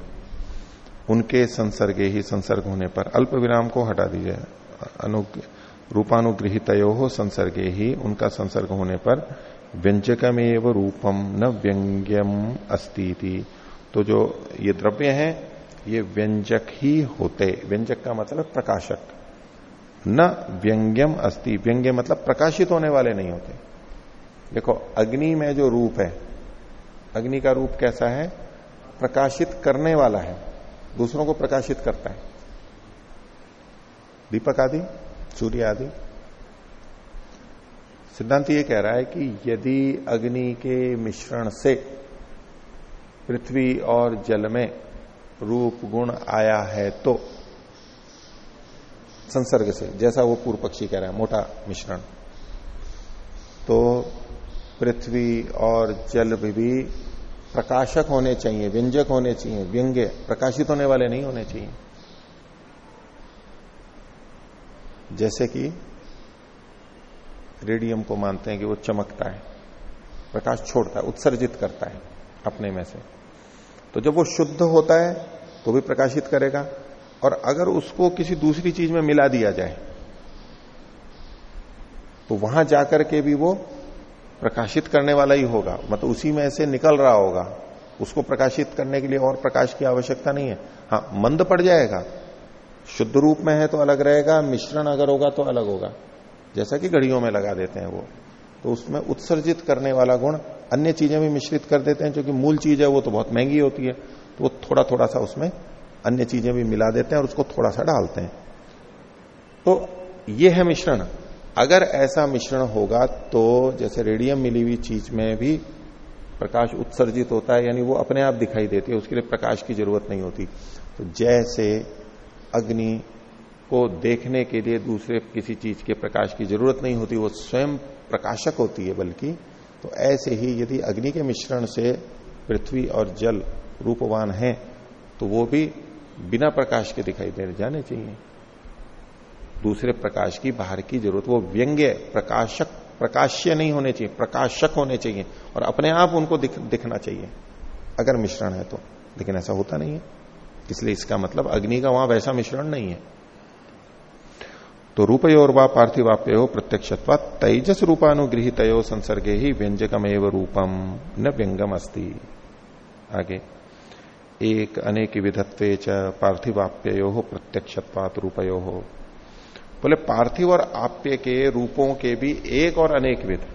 उनके संसर्गे ही संसर्ग होने पर। अल्प विराम को हटा दीजिए। अनु रूपानुगृहित हो संसर्गे ही उनका संसर्ग होने पर व्यंजकमेव रूपम न व्यंग्यम अस्ती तो जो ये द्रव्य हैं ये व्यंजक ही होते। व्यंजक का मतलब प्रकाशक। न व्यंग्यम अस्ति। व्यंग्य मतलब प्रकाशित होने वाले नहीं होते। देखो, अग्नि में जो रूप है, अग्नि का रूप कैसा है? प्रकाशित करने वाला है। दूसरों को प्रकाशित करता है। दीपक आदि, सूर्य आदि। सिद्धांत ये कह रहा है कि यदि अग्नि के मिश्रण से पृथ्वी और जल में रूप गुण आया है तो। संसर्ग से, जैसा वो पूर्व पक्षी कह रहा है, मोटा मिश्रण। तो पृथ्वी और जल भी प्रकाशक होने चाहिए, व्यंजक होने चाहिए, व्यंग्य, प्रकाशित होने वाले नहीं होने चाहिए। जैसे कि रेडियम को मानते हैं कि वो चमकता है, प्रकाश छोड़ता है, उत्सर्जित करता है अपने में से। तो जब वो शुद्ध होता है तो भी प्रकाशित करेगा। और अगर उसको किसी दूसरी चीज़ में मिला दिया जाए तो वहाँ जाकर के भी वो प्रकाशित करने वाला ही होगा। मतलब उसी में से निकल रहा होगा। उसको प्रकाशित करने के लिए और प्रकाश की आवश्यकता नहीं है। हाँ मंद पड़ जाएगा। शुद्ध रूप में है तो अलग रहेगा, मिश्रण अगर होगा तो अलग होगा। जैसा कि घड़ियों में लगा देते हैं वो। तो उसमें उत्सर्जित करने वाला गुण अन्य चीज़ें भी मिश्रित कर देते हैं जो कि मूल चीज़ है वो तो बहुत महँगी होती है तो वो थोड़ा थोड़ा सा उसमें अन्य चीज़ें भी मिला देते हैं और उसको थोड़ा सा डालते हैं। तो ये है मिश्रण। अगर ऐसा मिश्रण होगा तो जैसे रेडियम मिली हुई चीज़ में भी प्रकाश उत्सर्जित होता है, यानी वो अपने आप दिखाई देती है, उसके लिए प्रकाश की ज़रूरत नहीं होती। तो जैसे अग्नि को देखने के लिए दूसरे किसी चीज़ के प्रकाश की ज़रूरत नहीं होती, वो स्वयं प्रकाशक होती है, बल्कि तो ऐसे ही यदि अग्नि के मिश्रण से पृथ्वी और जल रूपवान है तो वो भी बिना प्रकाश के दिखाई दे जाने चाहिए। दूसरे प्रकाश की बाहर की ज़रूरत वो व्यंग्य प्रकाशक प्रकाश्य नहीं होने चाहिए प्रकाशक होने चाहिए और अपने आप उनको दिख, दिखना चाहिए। अगर मिश्रण है तो लेकिन ऐसा होता नहीं है। इसलिए इसका मतलब अग्नि का वहाँ वैसा मिश्रण नहीं है। तो रूपयोर व पार्थिवाप्य प्रत्यक्षत्वा तेजस रूपानुगृहित संसर्गे ही व्यंजकमेव रूपम, न व्यंगम अस्ति आगे। एक अनेक विधत्वे च पार्थिवाप्यो हो प्रत्यक्षत्वात रूपयो। हो बोले पार्थिव और आप्य के रूपों के भी एक और अनेक विध।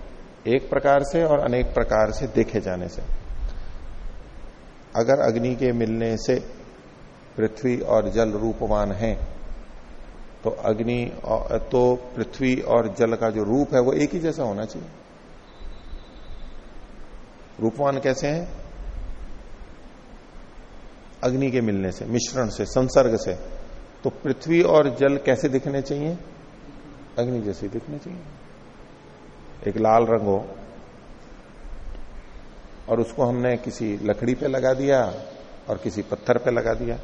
एक प्रकार से और अनेक प्रकार से देखे जाने से। अगर अग्नि के मिलने से पृथ्वी और जल रूपवान है तो अग्नि तो पृथ्वी और जल का जो रूप है, वो एक ही जैसा होना चाहिए। रूपवान कैसे हैं? अग्नि के मिलने से, मिश्रण से, संसर्ग से। तो पृथ्वी और जल कैसे दिखने चाहिए? अग्नि जैसे दिखने चाहिए। एक लाल रंग हो, और उसको हमने किसी लकड़ी पे लगा दिया, और किसी पत्थर पे लगा दिया,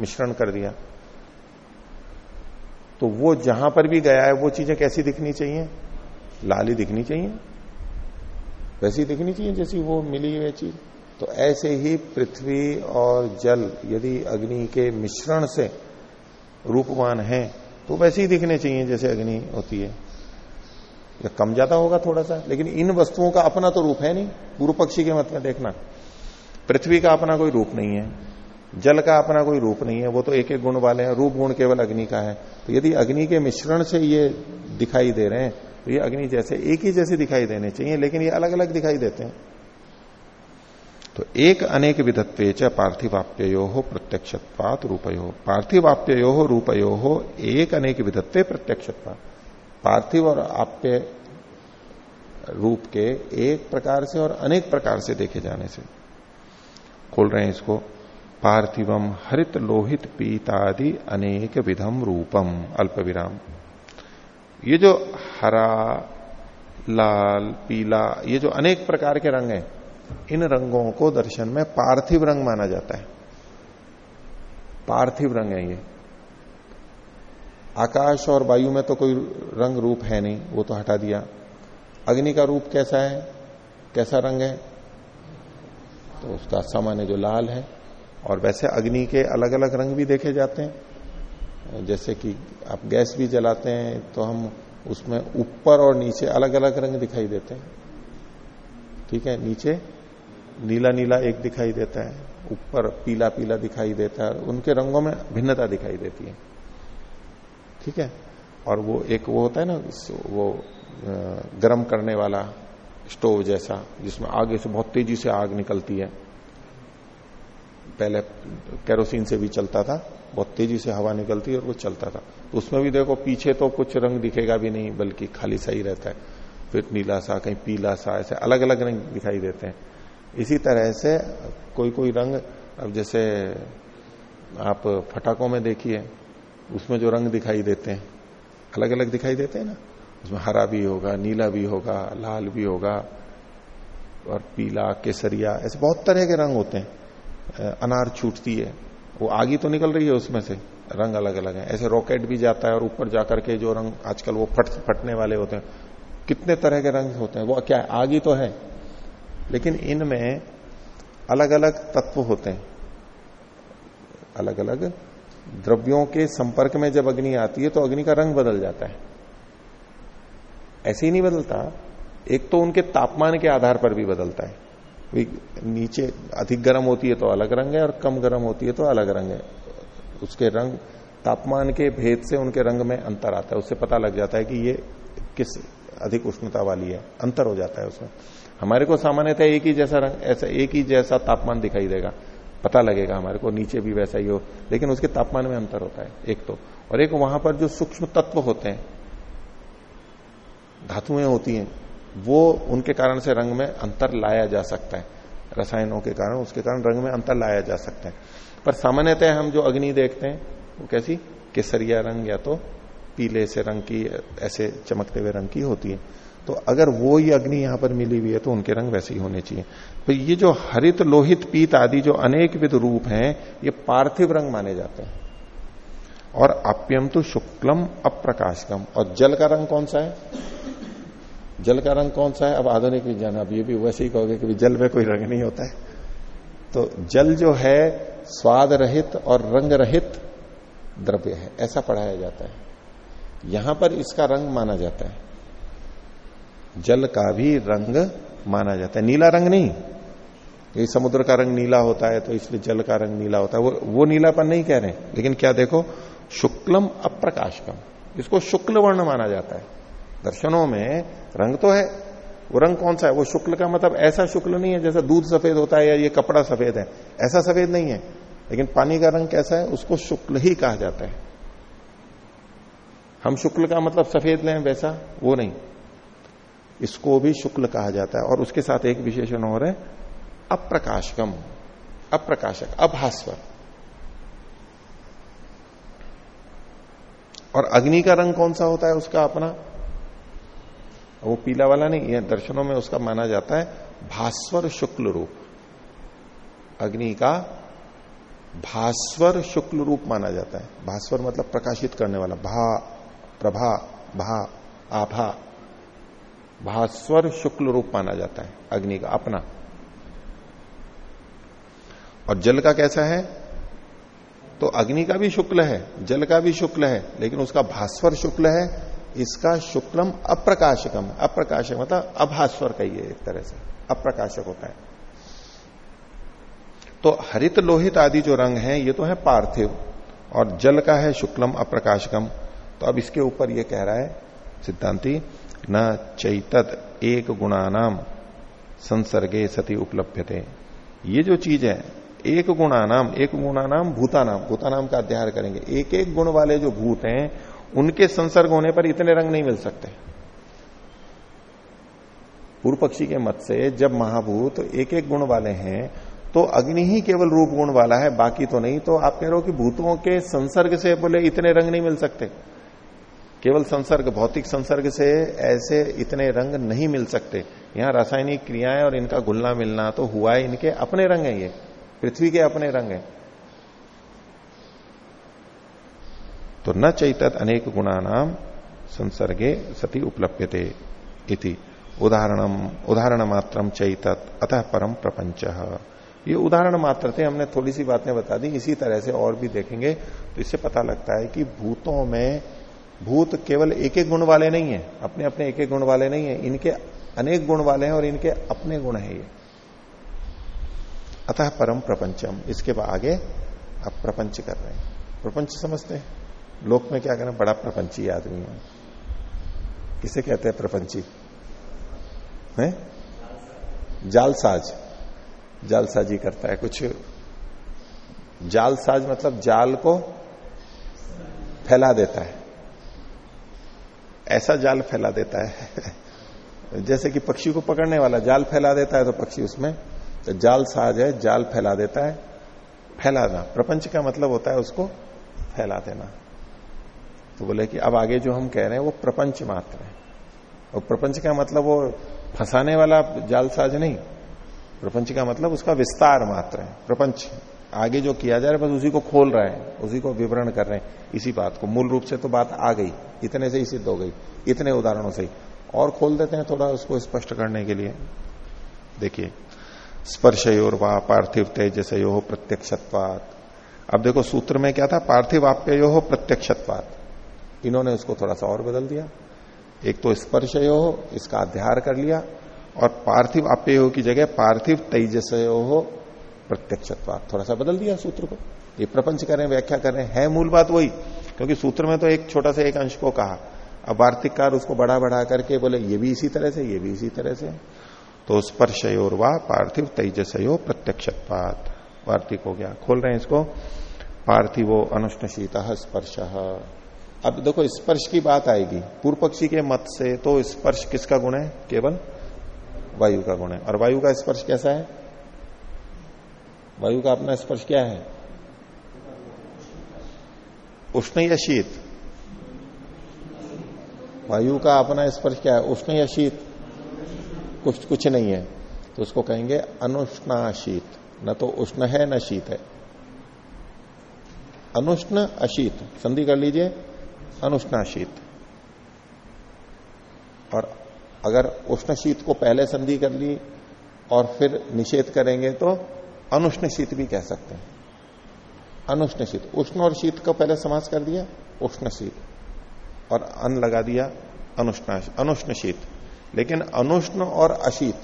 मिश्रण कर दिया। तो वो जहाँ पर भी गया है, वो चीज़ें कैसी दिखनी चाहिए? लाल दिखनी चाहिए। वैसी दिखनी चाहिए जैसी वो मिली हुई चीज़। तो ऐसे ही पृथ्वी और जल, यदि अग्नि के मिश्रण से रूपवान है तो वैसे ही दिखने चाहिए जैसे अग्नि होती है। या कम ज़्यादा होगा थोड़ा सा, लेकिन इन वस्तुओं का अपना तो रूप है नहीं। पूर्व पक्षी के मत में देखना। पृथ्वी का अपना कोई रूप नहीं है। जल का अपना कोई रूप नहीं है, वो तो एक एक गुण वाले हैं, रूप गुण केवल अग्नि का है। तो यदि अग्नि के मिश्रण से ये दिखाई दे रहे हैं तो ये अग्नि जैसे, एक ही जैसे दिखाई देने चाहिए, लेकिन ये अलग अलग दिखाई देते हैं। तो एक अनेक विधत्व च पार्थिवाप्यो हो प्रत्यक्षत्वात रूपयो। पार्थिवाप्यो हो रूपयो हो एक अनेक विधत्व प्रत्यक्षत्वा पार्थिव और आप्य रूप के एक प्रकार से और अनेक प्रकार से देखे जाने से। खोल रहे हैं इसको। पार्थिवम हरित लोहित पीतादि अनेक विधम रूपम अल्प विराम ये जो हरा, लाल, पीला, ये जो अनेक प्रकार के रंग हैं, इन रंगों को दर्शन में पार्थिव रंग माना जाता है। पार्थिव रंग है ये। आकाश और वायु में तो कोई रंग रूप है नहीं, वो तो हटा दिया। अग्नि का रूप कैसा है? कैसा रंग है? तो उसका सामान्य जो लाल है और वैसे अग्नि के अलग अलग रंग भी देखे जाते हैं। जैसे कि आप गैस भी जलाते हैं तो हम उसमें ऊपर और नीचे अलग अलग रंग दिखाई देते हैं। ठीक है, नीचे नीला नीला एक दिखाई देता है, ऊपर पीला पीला दिखाई देता है, उनके रंगों में भिन्नता दिखाई देती है। ठीक है, और वो एक वो होता है ना, वो गर्म करने वाला स्टोव जैसा, जिसमें आगे से बहुत तेज़ी से आग निकलती है। पहले केरोसिन से भी चलता था, बहुत तेज़ी से हवा निकलती है और वो चलता था। तो उसमें भी देखो, पीछे तो कुछ रंग दिखेगा भी नहीं, बल्कि खाली सही रहता है। फिर नीला सा, कहीं पीला सा, ऐसे अलग अलग रंग दिखाई देते हैं। इसी तरह से कोई कोई रंग, अब जैसे आप फटाकों में देखिए, उसमें जो रंग दिखाई देते हैं अलग अलग दिखाई देते हैं ना? उसमें हरा भी होगा, नीला भी होगा, लाल भी होगा, और पीला, केसरिया, ऐसे बहुत तरह के रंग होते हैं। अनार छूटती है। वो आगी तो निकल रही है उसमें से। रंग अलग अलग है। ऐसे रॉकेट भी जाता है और ऊपर जाकर के जो रंग आजकल वो फट, फटने वाले होते हैं। कितने तरह के रंग होते हैं। वो क्या है आगी तो है। लेकिन इनमें अलग अलग तत्व होते हैं। अलग अलग द्रव्यों के संपर्क में जब अग्नि आती है तो अग्नि का रंग बदल जाता है। ऐसे ही नहीं बदलता। एक तो उनके तापमान के आधार पर भी बदलता है। नीचे अधिक गर्म होती है तो अलग रंग है और कम गर्म होती है तो अलग रंग है। उसके रंग, तापमान के भेद से उनके रंग में अंतर आता है। उससे पता लग जाता है कि ये किस अधिक उष्णता वाली है। अंतर हो जाता है उसमें। हमारे को सामान्यतः एक ही जैसा रंग, ऐसा एक ही जैसा तापमान दिखाई देगा। पता लगेगा हमारे को, नीचे भी वैसा ही हो, लेकिन उसके तापमान में अंतर होता है, एक तो। और एक वहाँ पर जो सूक्ष्म तत्व होते हैं, धातुएँ होती हैं वो उनके कारण से रंग में अंतर लाया जा सकता है। रसायनों के कारण, उसके कारण रंग में अंतर लाया जा सकता है। पर सामान्यतः हम जो अग्नि देखते हैं, वो कैसी? केसरिया रंग या तो पीले से रंग की, ऐसे चमकते हुए रंग की होती है। तो अगर वो ही अग्नि यहाँ पर मिली हुई है तो उनके रंग वैसे ही होने चाहिए। तो ये जो हरित, लोहित, पीत आदि जो अनेक विध रूप हैं, ये पार्थिव रंग माने जाते हैं। और अप्यम तो शुक्लम अप्रकाशकम। और जल का रंग कौन सा है? जल का रंग कौन सा है? अब आधुनिक विज्ञान, अब ये भी वैसे ही कहोगे कि जल में कोई रंग नहीं होता है। तो जल जो है, स्वाद रहित और रंग रहित द्रव्य है। ऐसा पढ़ाया जाता है। यहाँ पर इसका रंग माना जाता है। जल का भी रंग माना जाता है। नीला रंग नहीं। ये समुद्र का रंग नीला होता है तो इसलिए जल का रंग नीला होता है। वो वो नीलापन नहीं कह रहे लेकिन क्या देखो? शुक्लम अप्रकाशकम। इसको शुक्ल वर्ण माना जाता है। दर्शनों में रंग तो है। वो रंग कौन सा है? वो शुक्ल का मतलब ऐसा शुक्ल नहीं है जैसा दूध सफ़ेद होता है या ये कपड़ा सफ़ेद है। ऐसा सफ़ेद नहीं है। लेकिन पानी का रंग कैसा है? उसको शुक्ल ही कहा जाता है। हम शुक्ल का मतलब सफ़ेद लें, वैसा वो नहीं। इसको भी शुक्ल कहा जाता है। और उसके साथ एक विशेषण और है। अप्रकाशकम। अप्रकाशक। अभास्वर। और अग्नि का रंग कौन सा होता है? उसका अपना वो पीला वाला नहीं है दर्शनों में उसका माना जाता है भास्वर शुक्ल रूप। अग्नि का भास्वर शुक्ल रूप माना जाता है। भास्वर मतलब प्रकाशित करने वाला। भा, प्रभा, भा, आभा। भास्वर शुक्ल रूप माना जाता है, अग्नि का, अपना। और जल का कैसा है? तो अग्नि का भी शुक्ल है, जल का भी शुक्ल है, लेकिन उसका भास्वर शुक्ल है इसका शुक्लम अप्रकाशकम, अप्रकाशक मतलब अभास्वर कहिए एक तरह से, अप्रकाशक होता है। तो हरित लोहित आदि जो रंग है, ये तो है पार्थिव, और जल का है शुक्लम अप्रकाशकम। तो अब इसके ऊपर ये कह रहा है, सिद्धांति, न चैतत एक गुणानाम संसर्गे सती उपलब्ध ये जो चीज़ है, एक गुणानाम एक गुणानाम भूतानाम भूतानाम का अध्ययन करेंगे। एक एक गुण वाले जो भूत हैं उनके संसर्ग होने पर इतने रंग नहीं मिल सकते। पूर्व पक्षी के मत से जब महाभूत एक एक गुण वाले हैं तो अग्नि ही केवल रूप गुण वाला है, बाकी तो नहीं। तो आप कह रहे हो कि भूतों के संसर्ग से बोले इतने रंग नहीं मिल सकते। केवल संसर्ग, भौतिक संसर्ग से ऐसे इतने रंग नहीं मिल सकते। यहाँ रासायनिक क्रियाएँ और इनका घुलना मिलना तो हुआ है इनके अपने रंग है ये। पृथ्वी के अपने रंग है। तो न चैतत अनेक गुणा नाम संसर्गे सती उपलब्धते इति। उदाहरणम उदाहरण मात्रम चैतत, अतः परम प्रपंच। ये उदाहरण मात्र थे, हमने थोड़ी सी बातें बता दी, इसी तरह से और भी देखेंगे तो इससे पता लगता है कि भूतों में, भूत केवल एक एक गुण वाले नहीं है अपने अपने एक एक गुण वाले नहीं है, इनके अनेक गुण वाले हैं और इनके अपने गुण है ये। अतः परम प्रपंचम, इसके आगे आप प्रपंच कर रहे हैं। प्रपंच समझते हैं? लोक में क्या कहना बड़ा प्रपंची आदमी है। किसे कहते हैं प्रपंची? है? जालसाज। जालसाजी करता है। कुछ जालसाज मतलब जाल को फैला देता है। ऐसा जाल फैला देता है। जैसे कि पक्षी को पकड़ने वाला जाल फैला देता है तो पक्षी उसमें तो जाल साज है, जाल फैला देता है। फैलाना। प्रपंच का मतलब होता है उसको फैला देना। तो बोले कि अब आगे जो हम कह रहे हैं, वो प्रपंच मात्र है। और प्रपंच का मतलब वो फंसाने वाला जालसाज नहीं। प्रपंच का मतलब उसका विस्तार मात्र है। प्रपंच, आगे जो किया जा रहा है, बस उसी को खोल रहा है, उसी को विवरण कर रहे हैं। इसी बात को। मूल रूप से तो बात आ गई। इतने से ही सिद्ध हो गई। इतने उदाहरणों से और खोल देते हैं थोड़ा उसको स्पष्ट करने के लिए। देखिए, स्पर्शयोर व पार्थिव तेजसयो हो प्रत्यक्षत्वात। अब देखो, सूत्र में क्या था? पार्थिव आप्य हो प्रत्यक्षत्वात। इन्होंने उसको थोड़ा सा और बदल दिया। एक तो स्पर्शयो हो इसका अध्यार कर लिया, और पार्थिव आपेय की जगह पार्थिव तेजस हो प्रत्यक्ष थोड़ा सा बदल दिया सूत्र को। ये प्रपंच कर, व्याख्या कर, हैं मूल बात वही, क्योंकि सूत्र में तो एक छोटा सा एक अंश को कहा। अब वार्तिककार उसको बढ़ा बढ़ा करके बोले, ये भी इसी तरह से, ये भी इसी तरह से। तो स्पर्शयोर व पार्थिव तेजसयो प्रत्यक्षत्वात। वार्तिक हो गया। खोल रहे हैं इसको। पार्थिवो अनुष्ण शीत स्पर्श। अब देखो, स्पर्श की बात आएगी। पूर्व पक्षी के मत से तो स्पर्श किसका गुण है? केवल वायु का गुण है। और वायु का स्पर्श कैसा है? वायु का अपना स्पर्श क्या है? उष्ण या शीत वायु का अपना स्पर्श क्या है? उष्ण या शीत कुछ कुछ नहीं है। तो उसको कहेंगे अनुष्णाशीत। न तो उष्ण है, न शीत है। अनुष्ण अशीत। संधि कर लीजिए। अनुष्णाशीत। और अगर उष्ण शीत को पहले संधि कर ली और फिर निषेध करेंगे तो अनुष्ण शीत भी कह सकते हैं। अनुष्ण शीत उष्ण और शीत को पहले समास कर दिया उष्ण शीत और अन लगा दिया, अनुष्ण अनुष्ण शीत लेकिन अनुष्ण और अशीत,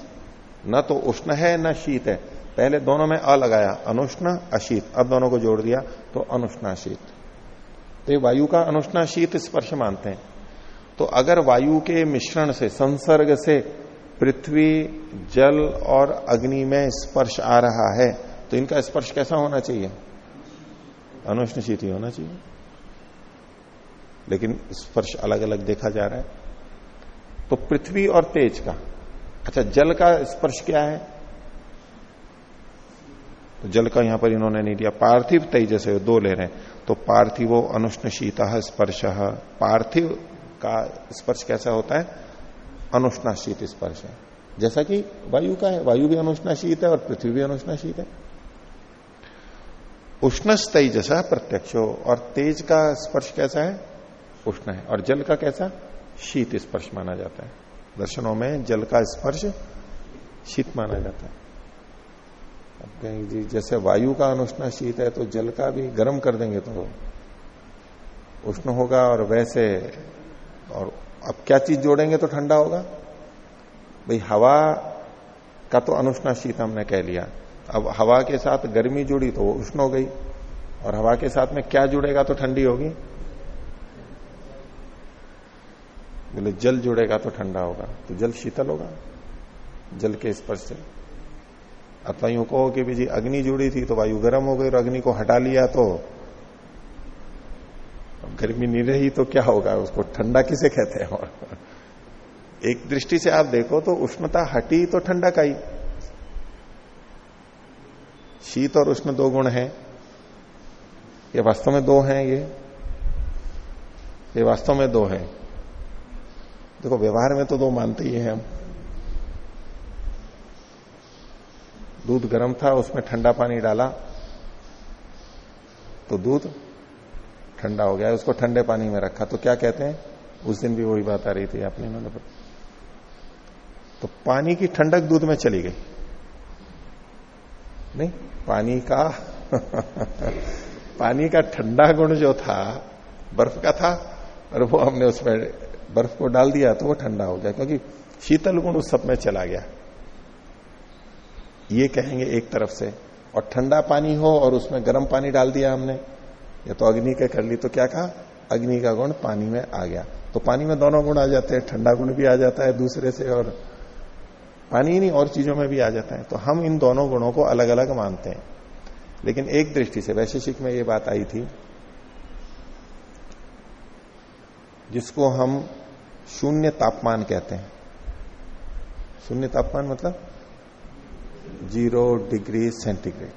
न तो उष्ण है, न शीत है। पहले दोनों में अ लगाया, अनुष्ण, अशीत। अब दोनों को जोड़ दिया तो अनुष्णाशीत। तो ये वायु का अनुष्णाशीत स्पर्श मानते हैं। तो अगर वायु के मिश्रण से, संसर्ग से पृथ्वी, जल और अग्नि में स्पर्श आ रहा है तो इनका स्पर्श कैसा होना चाहिए? अनुष्ण शीत ही होना चाहिए। लेकिन स्पर्श अलग अलग देखा जा रहा है। तो पृथ्वी और तेज का अच्छा जल का स्पर्श क्या है? तो जल का यहाँ पर इन्होंने नहीं दिया। पार्थिव तेज से दो ले रहे हैं तो पार्थिवो अनुष्ण शीत स्पर्श। पार्थिव का स्पर्श कैसा होता है? अनुष्णाशीत स्पर्श है। जैसा कि वायु का है, वायु भी अनुष्णाशीत है और पृथ्वी भी अनुष्णाशीत है। उष्ण तेजसा प्रत्यक्ष, और तेज का स्पर्श कैसा है? उष्ण है। और जल का कैसा? शीत स्पर्श माना जाता है। दर्शनों में जल का स्पर्श शीत माना जाता है। कहेंगे, जी, जैसे वायु का अनुष्णा शीत है तो जल का भी गर्म कर देंगे तो उष्ण होगा और वैसे, और अब क्या चीज़ जोड़ेंगे तो ठंडा होगा? भाई, हवा का तो अनुष्णा शीत हमने कह लिया। अब हवा के साथ गर्मी जुड़ी तो वो उष्ण हो गई, और हवा के साथ में क्या जुड़ेगा तो ठंडी होगी? बोले, जल जुड़ेगा तो ठंडा होगा तो जल शीतल होगा, जल के स्पर्श से। अथवा यूँ कहो कि जी, अग्नि जुड़ी थी तो वायु गर्म हो गई और अग्नि को हटा लिया तो गर्मी नहीं रही तो क्या होगा, उसको ठंडा किसे कहते हैं? और एक दृष्टि से आप देखो तो उष्णता हटी तो ठंडा का ही शीत और उष्ण दो गुण हैं। ये वास्तव में दो हैं ये। ये वास्तव में दो हैं। देखो, व्यवहार में तो दो मानते ही हैं हम। दूध गर्म था, उसमें ठंडा पानी डाला तो दूध ठंडा हो गया, उसको ठंडे पानी में रखा। तो क्या कहते हैं? उस दिन भी वही बात आ रही थी आपने इन्होंने तो पानी की ठंडक दूध में चली गई। नहीं, पानी का पानी का ठंडा गुण जो था, बर्फ़ का था, और वो हमने उसमें बर्फ़ को डाल दिया तो वो ठंडा हो गया, क्योंकि शीतल गुण उस सब में चला गया। ये कहेंगे एक तरफ़ से, और ठंडा पानी हो और उसमें गर्म पानी डाल दिया हमने, या तो अग्नि के कर ली तो क्या कहा? अग्नि का गुण पानी में आ गया। तो पानी में दोनों गुण आ जाते हैं, ठंडा गुण भी आ जाता है, दूसरे से और पानी ही नहीं, और चीज़ों में भी आ जाता है। तो हम इन दोनों गुणों को अलग अलग मानते हैं। लेकिन एक दृष्टि से, वैशेषिक में ये बात आई थी, जिसको हम शून्य तापमान कहते हैं। शून्य तापमान मतलब zero degree centigrade.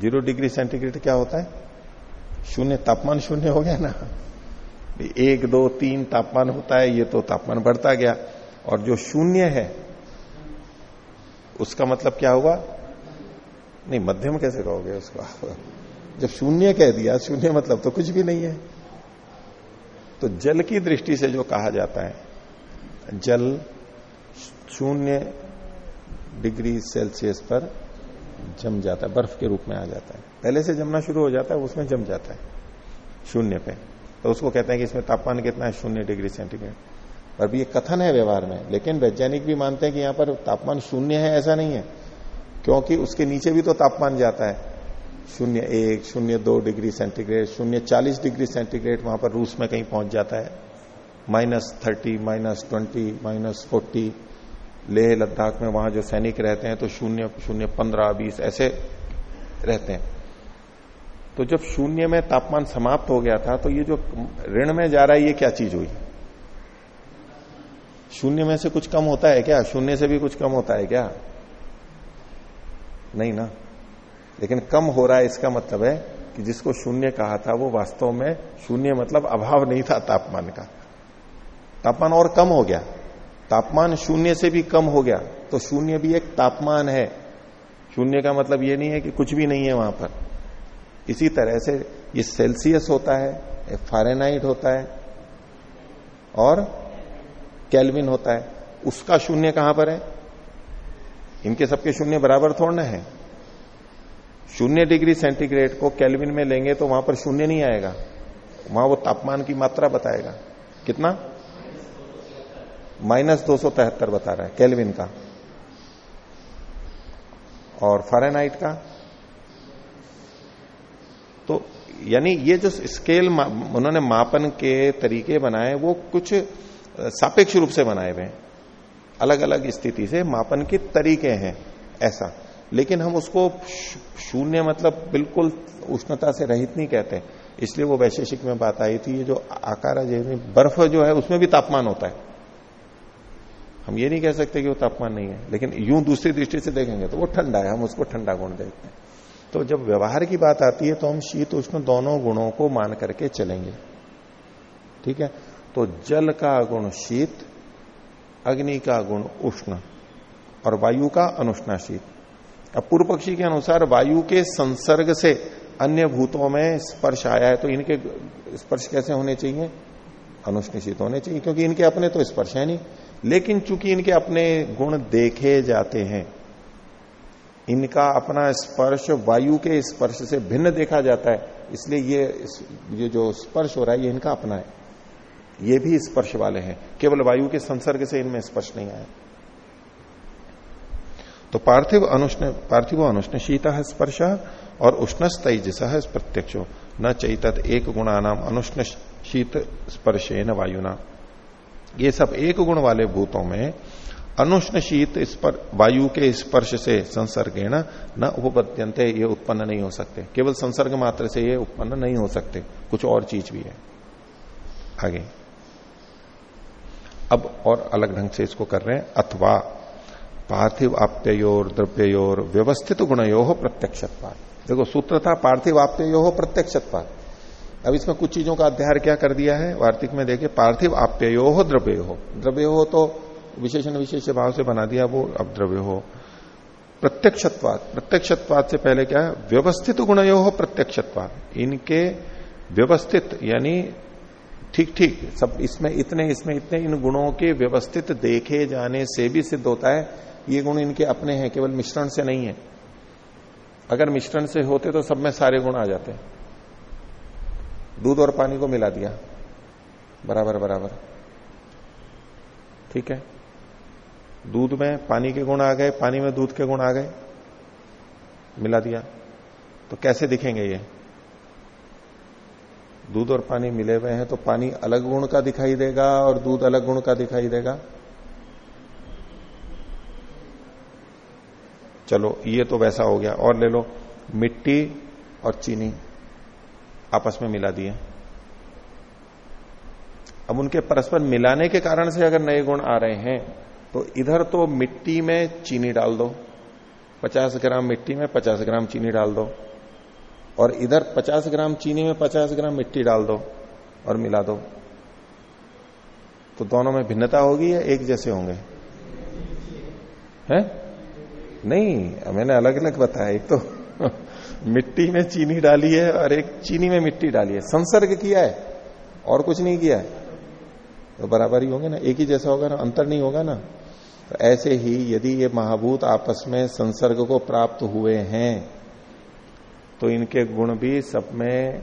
Zero degree centigrade क्या होता है? शून्य, तापमान शून्य हो गया ना? एक, दो, तीन तापमान होता है, ये तो तापमान बढ़ता गया। और जो शून्य है, उसका मतलब क्या होगा नहीं, मध्यम कैसे कहोगे उसका? जब शून्य कह दिया, शून्य मतलब तो कुछ भी नहीं है। तो जल की दृष्टि से जो कहा जाता है, जल शून्य डिग्री सेल्सियस पर जम जाता है, बर्फ़ के रूप में आ जाता है। पहले से जमना शुरू हो जाता है उसमें जम जाता है, शून्य पे। तो उसको कहते हैं कि इसमें तापमान कितना है? शून्य डिग्री सेंटीग्रेड। पर भी ये कथन है व्यवहार में, लेकिन वैज्ञानिक भी मानते हैं कि यहाँ पर तापमान शून्य है, ऐसा नहीं है। क्योंकि उसके नीचे भी तो तापमान जाता है। शून्य एक, शून्य दो डिग्री सेंटीग्रेड, शून्य चालीस डिग्री सेंटीग्रेड वहाँ पर रूस में कहीं पहुँच जाता है। Minus thirty, minus twenty, minus forty Leh, Ladakh में वहाँ जो सैनिक रहते हैं तो शून्य शून्य पंद्रह, बीस ऐसे रहते हैं। तो जब शून्य में तापमान समाप्त हो गया था तो ये जो ऋण में जा रहा है, ये क्या चीज़ हुई? शून्य में से कुछ कम होता है क्या? शून्य से भी कुछ कम होता है क्या? नहीं ना। लेकिन कम हो रहा है, इसका मतलब है कि जिसको शून्य कहा था, वो वास्तव में शून्य मतलब अभाव नहीं था तापमान का। तापमान और कम हो गया। तापमान शून्य से भी कम हो गया तो शून्य भी एक तापमान है। शून्य का मतलब ये नहीं है कि कुछ भी नहीं है वहाँ पर। इसी तरह से ये सेल्सियस होता है फारेनाइट होता है, और कैलविन होता है। उसका शून्य कहाँ पर है? इनके सबके शून्य बराबर थोड़ना है। शून्य डिग्री सेंटीग्रेड को कैलविन में लेंगे तो वहाँ पर शून्य नहीं आएगा। वहाँ वो तापमान की मात्रा बताएगा। कितना? माइनस दो बता रहा है कैलविन का। और फारेनाइट का। तो यानी ये जो स्केल मा, उन्होंने मापन के तरीके बनाए वो कुछ सापेक्ष रूप से बनाए हुए अलग अलग स्थिति से मापन के तरीके हैं ऐसा। लेकिन हम उसको शून्य मतलब बिल्कुल उष्णता से रहित नहीं कहते। इसलिए वो वैशेषिक में बात आई थी ये जो आकार बर्फ़ जो है उसमें भी तापमान होता है। हम ये नहीं कह सकते कि वो तापमान नहीं है, लेकिन यूँ दूसरी दृष्टि से देखेंगे तो वो ठंडा है, हम उसको ठंडा गुण देखते हैं। तो जब व्यवहार की बात आती है तो हम शीत उष्ण दोनों गुणों को मान करके चलेंगे। ठीक है? तो जल का गुण शीत, अग्नि का गुण उष्ण और वायु का अनुष्णा शीत। अब पूर्व पक्षी के अनुसार वायु के संसर्ग से अन्य भूतों में स्पर्श आया है तो इनके स्पर्श कैसे होने चाहिए? अनुष्णित होने चाहिए, क्योंकि इनके अपने तो स्पर्श है नहीं। लेकिन चूँकि इनके अपने गुण देखे जाते हैं, इनका अपना स्पर्श वायु के स्पर्श से भिन्न देखा जाता है, इसलिए ये ये जो स्पर्श हो रहा है, ये इनका अपना है। ये भी स्पर्श वाले हैं। केवल वायु के संसर्ग से इनमें स्पर्श नहीं आया। तो पार्थिव अनुष्ण पार्थिव अनुष्ण शीत स्पर्श और उष्ण तेजस प्रत्यक्ष। न चैतत एक गुणा नाम अनुष्ण शीत स्पर्शे न वायुना। ये सब एक गुण वाले भूतों में अनुष्ण शीत स्पर वायु के स्पर्श से संसर्गेण न उपपद्यंते ये उत्पन्न नहीं हो सकते। केवल संसर्ग मात्र से ये उत्पन्न नहीं हो सकते। कुछ और चीज़ भी है। आगे। अब और अलग ढंग से इसको कर रहे हैं। अथवा पार्थिव आप्तयोर द्रव्योर व्यवस्थित गुणयो प्रत्यक्षत्वाद देखो सूत्र था पार्थिव आप्तयो प्रत्यक्षत्वाद अब इसमें कुछ चीज़ों का अध्याय क्या कर दिया है? वार्तिक में देखे पार्थिव आप्ययो हो, द्रव्य हो। द्रव्य हो तो विशेषण विशेष भाव से बना दिया वो, अब द्रव्य हो। प्रत्यक्षत्वाद प्रत्यक्षत्वाद से पहले क्या है? व्यवस्थित गुणयो हो प्रत्यक्षत्वाद इनके व्यवस्थित, यानी ठीक ठीक, सब इसमें इतने इसमें इतने, इन गुणों के व्यवस्थित देखे जाने से भी सिद्ध होता है। ये गुण इनके अपने हैं, केवल मिश्रण से नहीं है। अगर मिश्रण से होते तो सब में सारे गुण आ जाते हैं। दूध और पानी को मिला दिया। बराबर बराबर। ठीक है? दूध में पानी के गुण आ गए, पानी में दूध के गुण आ गए। मिला दिया। तो कैसे दिखेंगे ये? दूध और पानी मिले हुए हैं तो पानी अलग गुण का दिखाई देगा और दूध अलग गुण का दिखाई देगा। चलो, ये तो वैसा हो गया। और ले लो, मिट्टी और चीनी। आपस में मिला दिए। अब उनके परस्पर मिलाने के कारण से अगर नए गुण आ रहे हैं तो इधर तो मिट्टी में चीनी डाल दो। 50 ग्राम मिट्टी में 50 ग्राम चीनी डाल दो। और इधर 50 ग्राम चीनी में 50 ग्राम मिट्टी डाल दो और मिला दो। तो दोनों में भिन्नता होगी या एक जैसे होंगे? हैं? नहीं, मैंने अलग अलग बताया, एक तो मिट्टी में चीनी डाली है और एक चीनी में मिट्टी डाली है। संसर्ग किया है और कुछ नहीं किया है। तो बराबर ही होंगे ना, एक ही जैसा होगा ना, अंतर नहीं होगा ना। तो ऐसे ही यदि ये महाभूत आपस में संसर्ग को प्राप्त हुए हैं तो इनके गुण भी सब में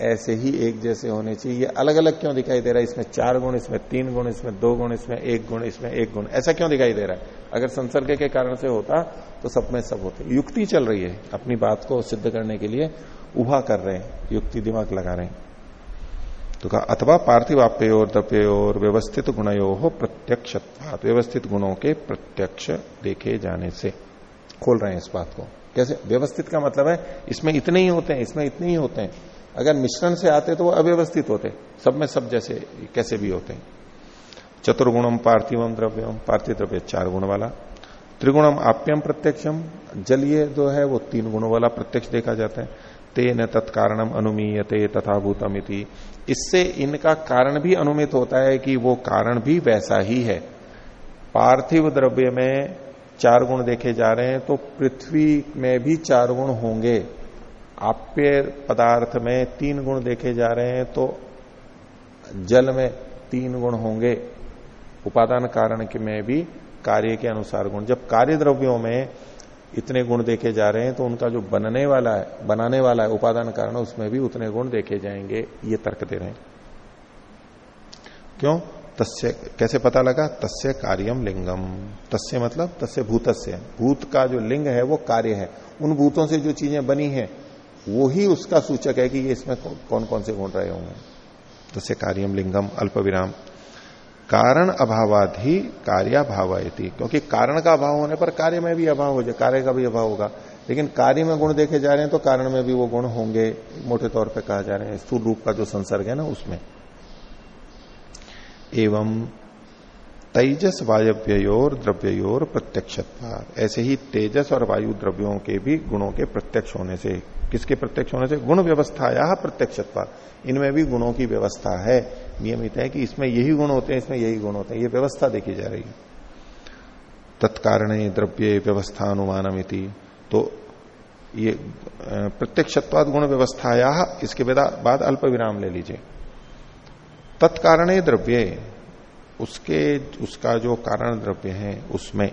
ऐसे ही एक जैसे होने चाहिए। ये अलग अलग क्यों दिखाई दे रहा है? इसमें चार गुण, इसमें तीन गुण, इसमें दो गुण, इसमें एक गुण, इसमें एक गुण। ऐसा क्यों दिखाई दे रहा है? अगर संसर्ग के कारण से होता तो सब में सब होते। युक्ति चल रही है। अपनी बात को सिद्ध करने के लिए उभा कर रहे हैं। युक्ति दिमाग लगा रहे हैं। तो कहा, अथवा पार्थिवाप्य और द्रव्य और व्यवस्थित गुणयो हो प्रत्यक्ष व्यवस्थित गुणों के प्रत्यक्ष देखे जाने से। खोल रहे हैं इस बात को। कैसे? व्यवस्थित का मतलब है, इसमें इतने ही होते हैं, इसमें इतने ही होते हैं। अगर मिश्रण से आते तो वो अव्यवस्थित होते। सब में सब जैसे, कैसे भी होते। हैं चतुर्गुणम पार्थिवम द्रव्यम, पार्थिव द्रव्य चार गुण वाला। त्रिगुणम आप्यम प्रत्यक्षम, जलीय जो है वो तीन गुणों वाला प्रत्यक्ष देखा जाता है। तेन तत्कारणम अनुमीयते तथा भूतम इससे इनका कारण भी अनुमित होता है कि वो कारण भी वैसा ही है। पार्थिव द्रव्य में चार गुण देखे जा रहे हैं तो पृथ्वी में भी चार गुण होंगे। आप्य पदार्थ में तीन गुण देखे जा रहे हैं तो जल में तीन गुण होंगे। उपादान कारण के में भी कार्य के अनुसार गुण। जब कार्य द्रव्यों में इतने गुण देखे जा रहे हैं तो उनका जो बनने वाला है, बनाने वाला है उपादान कारण, उसमें भी उतने गुण देखे जाएँगे, ये तर्क दे रहे हैं। क्यों? तस्य, कैसे पता लगा? तस्य कार्यम लिंगम तस्य मतलब तस्य भूतस्य। भूत का जो लिंग है, वो कार्य है। उन भूतों से जो चीज़ें बनी है वो ही उसका सूचक है कि ये इसमें कौन कौन से गुण रहे होंगे। तस्य कार्यम लिंगम अल्प विराम कारण अभावाद ही कार्याभावती क्योंकि कारण का अभाव होने पर कार्य में भी अभाव हो जाए, कार्य का भी अभाव होगा। लेकिन कार्य में गुण देखे जा रहे हैं तो कारण में भी वो गुण होंगे, मोटे तौर पे कहा जा रहे हैं। स्थूल रूप का जो संसर्ग है ना उसमें। एवं तेजस वायव्योर द्रव्योर प्रत्यक्ष ऐसे ही तेजस और वायु द्रव्यों के भी गुणों के प्रत्यक्ष होने से किसके प्रत्यक्ष होने से? गुण व्यवस्था या प्रत्यक्ष इनमें भी गुणों की व्यवस्था है। नियमित है कि इसमें यही गुण होते हैं, इसमें यही गुण होते हैं। ये व्यवस्था देखी जा रही है। तत्कारण द्रव्य व्यवस्था अनुमानम तो ये प्रत्यक्षत्वाद गुण व्यवस्थाया, इसके बाद अल्प विराम ले लीजिए। तत्कारण द्रव्य, उसके, उसका जो कारण द्रव्य है, उसमें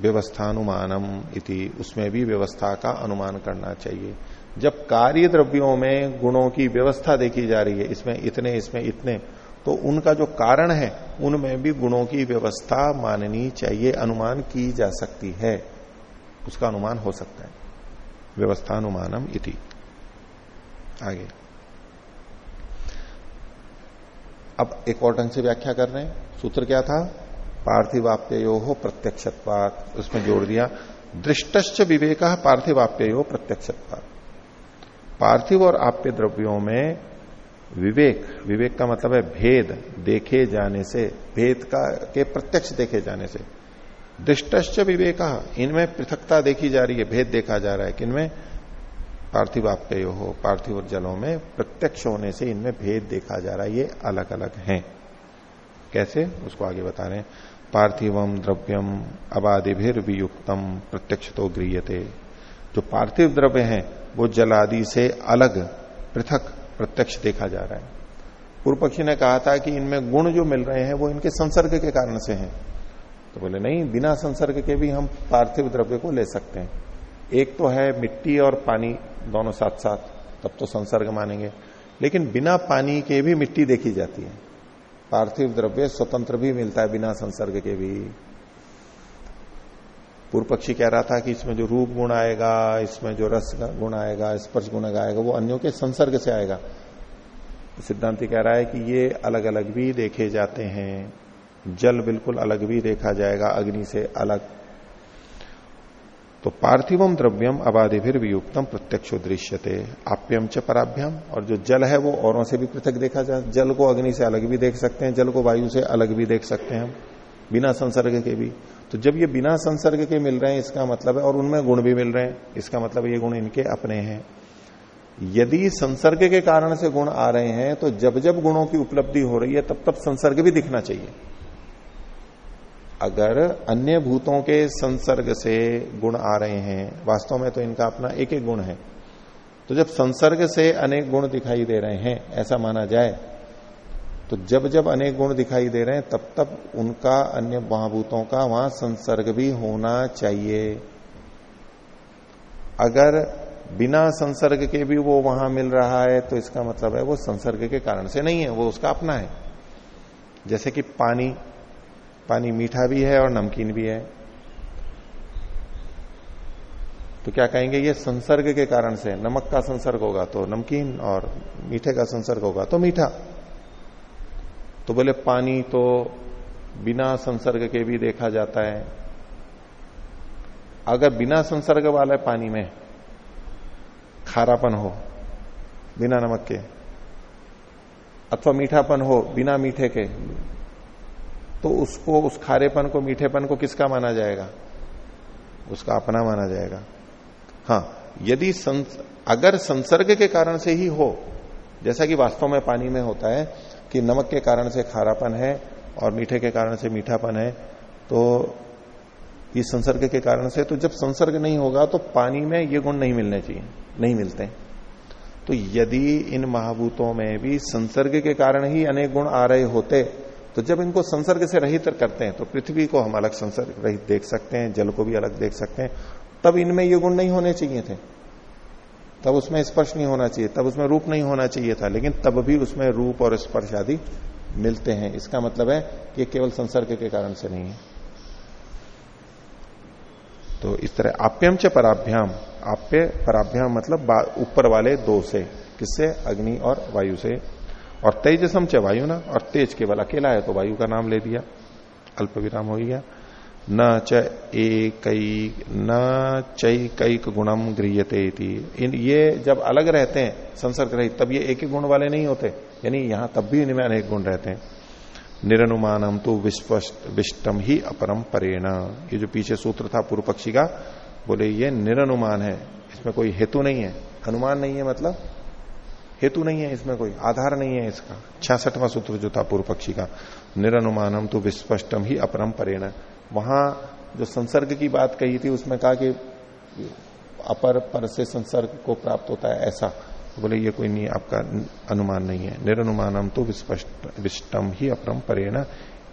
व्यवस्थानुमानम इति। उसमें भी व्यवस्था का अनुमान करना चाहिए। जब कार्य द्रव्यों में गुणों की व्यवस्था देखी जा रही है, इसमें इतने इसमें इतने तो उनका जो कारण है, उनमें भी गुणों की व्यवस्था माननी चाहिए, अनुमान की जा सकती है। उसका अनुमान हो सकता है। व्यवस्थानुमानम इति। आगे। अब एक और ढंग से व्याख्या कर रहे हैं। सूत्र क्या था? पार्थिवाप्यो हो प्रत्यक्षत्वात। उसमें जोड़ दिया, दृष्टश्च विवेक पार्थिवाप्यो प्रत्यक्षत्वात। पार्थिव और आप्य द्रव्यों में विवेक विवेक का मतलब है भेद, देखे जाने से, भेद का, के प्रत्यक्ष देखे जाने से। दृष्टश्च विवेक, इनमें पृथकता देखी जा रही है, भेद देखा जा रहा है, किनमें? पार्थिव आप्य हो पार्थिव जलों में प्रत्यक्ष होने से इनमें भेद देखा जा रहा है, ये अलग अलग हैं। कैसे? उसको आगे बता रहे हैं। पार्थिवम द्रव्यम अबादिभिर वियुक्तम प्रत्यक्ष तो गृहते जो पार्थिव द्रव्य हैं, वो जलादि से अलग, पृथक, प्रत्यक्ष देखा जा रहा है। पूर्व पक्षी ने कहा था कि इनमें गुण जो मिल रहे हैं, वो इनके संसर्ग के कारण से हैं। तो बोले, नहीं, बिना संसर्ग के भी हम पार्थिव द्रव्य को ले सकते हैं। एक तो है मिट्टी और पानी दोनों साथ साथ तब तो संसर्ग मानेंगे। लेकिन बिना पानी के भी मिट्टी देखी जाती है। पार्थिव द्रव्य स्वतंत्र भी मिलता है बिना संसर्ग के भी। पूर्व पक्षी कह रहा था कि इसमें जो रूप गुण आएगा, इसमें जो रस गुण आएगा, स्पर्श गुण आएगा, वो अन्यों के संसर्ग से आएगा। सिद्धांति कह रहा है कि ये अलग अलग भी देखे जाते हैं। जल बिल्कुल अलग भी देखा जाएगा, अग्नि से अलग। तो पार्थिवम द्रव्यम अबाधि फिर वियुक्तम प्रत्यक्ष दृश्यते। आप्यम च पराभ्यम। और जो जल है वो औरों से भी पृथक देखा जाए जल को अग्नि से अलग भी देख सकते हैं, जल को वायु से अलग भी देख सकते हैं हम, बिना संसर्ग के भी। तो जब ये बिना संसर्ग के मिल रहे हैं, इसका मतलब है, और उनमें गुण भी मिल रहे हैं, इसका मतलब ये गुण इनके अपने हैं। यदि संसर्ग के कारण से गुण आ रहे हैं तो जब जब गुणों की उपलब्धि हो रही है, तब तब संसर्ग भी दिखना चाहिए। अगर अन्य भूतों के संसर्ग से गुण आ रहे हैं, वास्तव में तो इनका अपना एक एक गुण है। तो जब संसर्ग से अनेक गुण दिखाई दे रहे हैं, ऐसा माना जाए तो जब जब अनेक गुण दिखाई दे रहे हैं, तब तब उनका अन्य महाभूतों का वहाँ संसर्ग भी होना चाहिए। अगर बिना संसर्ग के भी वो वहाँ मिल रहा है तो इसका मतलब है वो संसर्ग के कारण से नहीं है, वो उसका अपना है। जैसे कि पानी पानी मीठा भी है और नमकीन भी है। तो क्या कहेंगे ये संसर्ग के कारण से, नमक का संसर्ग होगा तो नमकीन और मीठे का संसर्ग होगा तो मीठा। तो बोले पानी तो बिना संसर्ग के भी देखा जाता है। अगर बिना संसर्ग वाले पानी में खारापन हो, बिना नमक के, अथवा मीठापन हो, बिना मीठे के तो उसको उस खारेपन को मीठेपन को किसका माना जाएगा? उसका अपना माना जाएगा। हाँ यदि संस, अगर संसर्ग के कारण से ही हो जैसा कि वास्तव में पानी में होता है कि नमक के कारण से खारापन है और मीठे के कारण से मीठापन है तो इस संसर्ग के कारण से तो जब संसर्ग नहीं होगा तो पानी में ये गुण नहीं मिलने चाहिए नहीं मिलते। तो यदि इन महाभूतों में भी संसर्ग के कारण ही अनेक गुण आ रहे होते तो जब इनको संसर्ग से रहित करते हैं तो पृथ्वी को हम अलग संसर्ग रहित देख सकते हैं, जल को भी अलग देख सकते हैं, तब इनमें ये गुण नहीं होने चाहिए थे। तब उसमें स्पर्श नहीं होना चाहिए, तब उसमें रूप नहीं होना चाहिए था, लेकिन तब भी उसमें रूप और स्पर्श आदि मिलते हैं। इसका मतलब है कि केवल संसर्ग के कारण से नहीं है। तो इस तरह आप्यम च पराभ्याम। आप्य, पराभ्याम मतलब ऊपर वाले दो से, किससे? अग्नि और वायु से। और तेजसम च वायु ना, और तेज केवल अकेला है तो वायु का नाम ले दिया। अल्प विराम हो गया। न च एक न चैक गुणम गृहते इन ये जब अलग रहते हैं, संसर्ग रहित, तब ये एक ही गुण वाले नहीं होते। यानी यहाँ तब भी इनमें अनेक गुण रहते हैं। निरनुमानम तो विष्टम ही अपरम परेण। ये जो पीछे सूत्र था पूर्व पक्षी का, बोले ये निरनुमान है। इसमें कोई हेतु नहीं है। अनुमान नहीं है मतलब। हेतु नहीं है इसमें कोई, आधार नहीं है इसका। छियासठवां सूत्र जो था पूर्व पक्षी का, निरनुमानम तो विस्पष्टम ही अपरम परेण। वहाँ जो संसर्ग की बात कही थी, उसमें कहा कि अपर पर से संसर्ग को प्राप्त होता है ऐसा। तो बोले, ये कोई नहीं, आपका अनुमान नहीं है। निरनुमानम तो विस्पष्ट, विष्टम ही अपरम परेण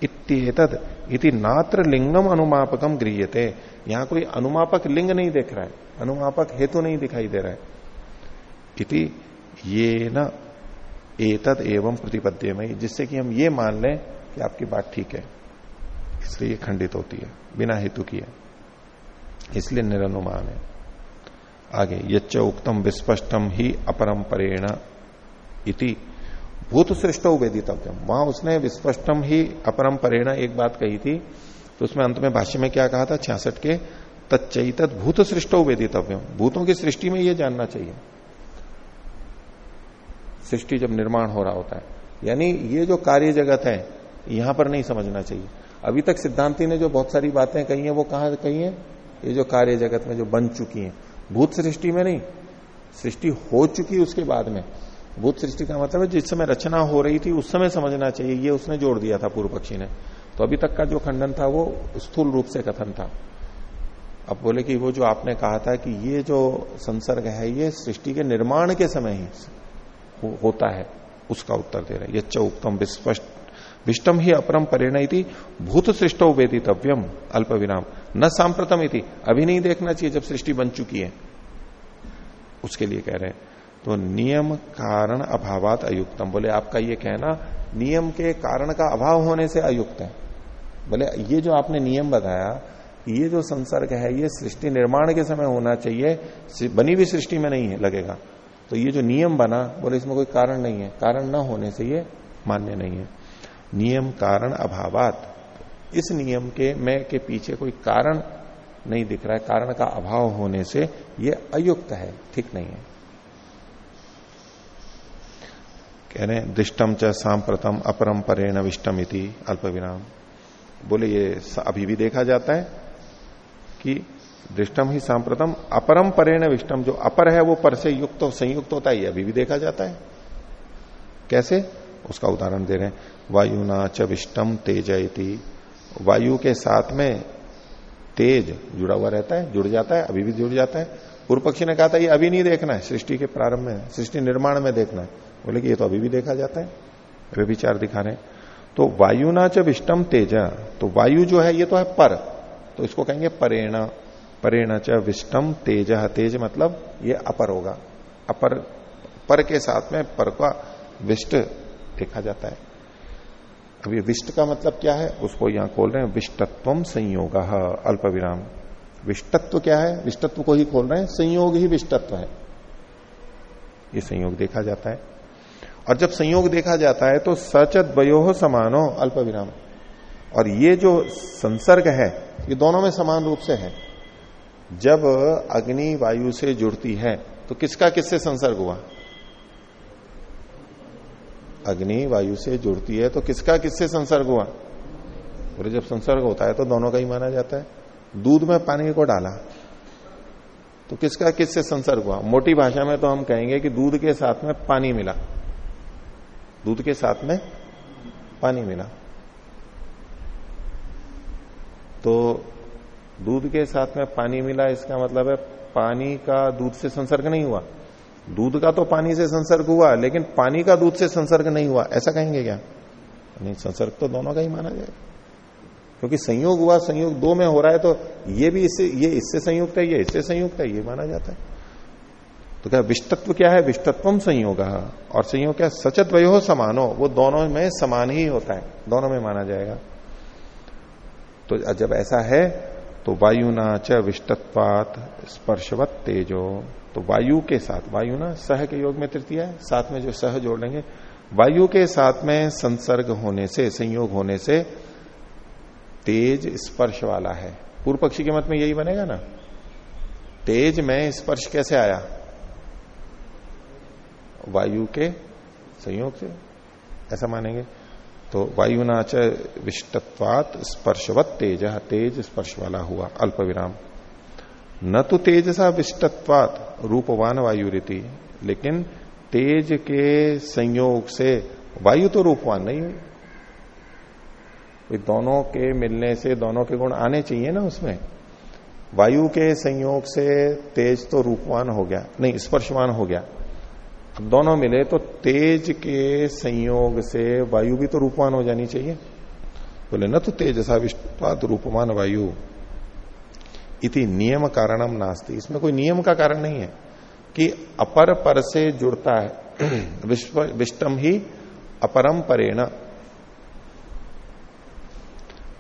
इत्येतद। इति नात्र लिंगम अनुमापकम गृहते यहाँ कोई अनुमापक लिंग नहीं देख रहा है, अनुमापक हेतु नहीं दिखाई दे रहा है। इति ये न एतद एवं प्रतिपद्य में जिससे कि हम ये मान लें कि आपकी बात ठीक है, इसलिए ये खंडित होती है, बिना हेतु किए। इसलिए निरनुमान है। आगे, यच्च उक्तम विस्पष्टम ही अपरंपरेण इति। भूत सृष्ट वेदितव्यम। वहाँ उसने विस्पष्टम ही अपरंपरेण एक बात कही थी तो उसमें अंत में भाष्य में क्या कहा था? छियासठ के तच्चत भूत सृष्टो वेदितव्यम। भूतों की सृष्टि में यह जानना चाहिए। सृष्टि जब निर्माण हो रहा होता है। यानी ये जो कार्य जगत है, यहाँ पर नहीं समझना चाहिए। अभी तक सिद्धांति ने जो बहुत सारी बातें कही हैं, वो कहा कही हैं? ये जो कार्य जगत में जो बन चुकी हैं। भूत सृष्टि में नहीं। सृष्टि हो चुकी उसके बाद में। भूत सृष्टि का मतलब है जिस समय रचना हो रही थी, उस समय समझना चाहिए। ये उसने जोड़ दिया था पूर्व पक्षी ने। तो अभी तक का जो खंडन था, वो स्थूल रूप से कथन था। अब बोले कि वो जो आपने कहा था कि ये जो संसर्ग है, ये सृष्टि के निर्माण के समय ही होता है, उसका उत्तर दे रहे ये चौकतम विस्पष्ट, विष्टम ही अपरम परिणति भूत सृष्टो वेदितव्यम अल्प विराम न सांप्रतम इति। अभी नहीं देखना चाहिए जब सृष्टि बन चुकी है। उसके लिए कह रहे हैं तो नियम कारण अभावात अयुक्तम। बोले, आपका ये कहना, नियम के कारण का अभाव होने से अयुक्त है। बोले, ये जो आपने नियम बताया, ये जो संसर्ग है, ये सृष्टि निर्माण के समय होना चाहिए, बनी हुई सृष्टि में नहीं है, लगेगा। तो ये जो नियम बना, बोले इसमें कोई कारण नहीं है। कारण न होने से ये मान्य नहीं है। नियम, कारण, अभावात। इस नियम के, मैं के पीछे कोई कारण नहीं दिख रहा है। कारण का अभाव होने से ये अयुक्त है, ठीक नहीं है। कह रहे दृष्टम च सांप्रतम अपरम परेण विष्टम इति अल्प विराम बोले, ये अभी भी देखा जाता है कि दृष्टम ही सांप्रतम अपरम परेण विष्टम जो अपर है, वो पर से युक्त संयुक्त होता है अभी भी देखा जाता है। कैसे? उसका उदाहरण दे रहे हैं। वायुना च विष्टम तेज वायु के साथ में तेज जुड़ा हुआ रहता है, जुड़ जाता है, अभी भी जुड़ जाता है। पूर्व पक्षी ने कहा था, ये अभी नहीं देखना है, सृष्टि के प्रारंभ में, सृष्टि निर्माण में देखना है। बोले कि ये तो अभी भी देखा जाता है। वे विचार दिखा रहे हैं। तो वायुना च विष्टम तेज। तो वायु जो है, ये तो है पर। तो इसको कहेंगे परेण। परेण च विष्टम तेज। तेज मतलब ये अपर होगा। अपर, पर के साथ में पर का विष्ट देखा जाता है। अब ये विष्ट का मतलब क्या है? उसको यहाँ खोल रहे हैं विष्टत्व संयोग अल्प विराम विष्टत्व क्या है? विष्टत्व को ही खोल रहे हैं। संयोग ही विष्टत्व है। ये संयोग देखा जाता है। और जब संयोग देखा जाता है तो सचत वयो समानो अल्प विराम और ये जो संसर्ग है, ये दोनों में समान रूप से है। जब अग्नि वायु से जुड़ती है तो किसका किससे संसर्ग हुआ? अग्नि वायु से जुड़ती है तो किसका किससे संसर्ग हुआ? बोले, जब संसर्ग होता है तो दोनों का ही माना जाता है। दूध में पानी को डाला तो किसका किससे संसर्ग हुआ? मोटी भाषा में तो हम कहेंगे कि दूध के साथ में पानी मिला। दूध के साथ में पानी मिला। तो दूध के साथ में पानी मिला, इसका मतलब है पानी का दूध से संसर्ग नहीं हुआ। दूध का तो पानी से संसर्ग हुआ, लेकिन पानी का दूध से संसर्ग नहीं हुआ। ऐसा कहेंगे क्या? नहीं, संसर्ग तो दोनों का ही माना जाएगा क्योंकि संयोग हुआ, संयोग दो में हो रहा है तो ये भी इससे, ये इससे संयुक्त है, ये इससे संयुक्त है, ये माना जाता है। तो क्या विष्टत्व क्या है? विष्टत्व संयोग और संयोग क्या? सचत वयो समानो। वो दोनों में समान ही होता है। दोनों में माना जाएगा। तो जब ऐसा है तो वायु ना च विष्टत्वात स्पर्शवत तेजो। तो वायु के साथ, वायु ना, सह के योग में तृतीय है, साथ में जो सह जोड़ लेंगे, वायु के साथ में संसर्ग होने से, संयोग होने से तेज स्पर्श वाला है। पूर्व पक्षी के मत में यही बनेगा ना? तेज में स्पर्श कैसे आया? वायु के संयोग से। ऐसा मानेंगे। तो वायुनाच विष्टत्वात स्पर्शवत तेज तेज स्पर्श वाला हुआ अल्प विराम न तो तेज सा विष्टत्वात, रूपवान वायु रीति, लेकिन तेज के संयोग से वायु तो रूपवान नहीं हुई। दोनों के मिलने से, दोनों के गुण आने चाहिए ना उसमें। वायु के संयोग से तेज तो रूपवान हो गया, नहीं, स्पर्शवान हो गया। अब दोनों मिले तो तेज के संयोग से वायु भी तो रूपवान हो जानी चाहिए। बोले, न तो तेज ऐसा विष्पात रूपमान वायु। इति नियम कारणम नास्ती। इसमें कोई नियम का कारण नहीं है कि अपर पर से जुड़ता है। विश्व, विष्टम ही अपरम परेण।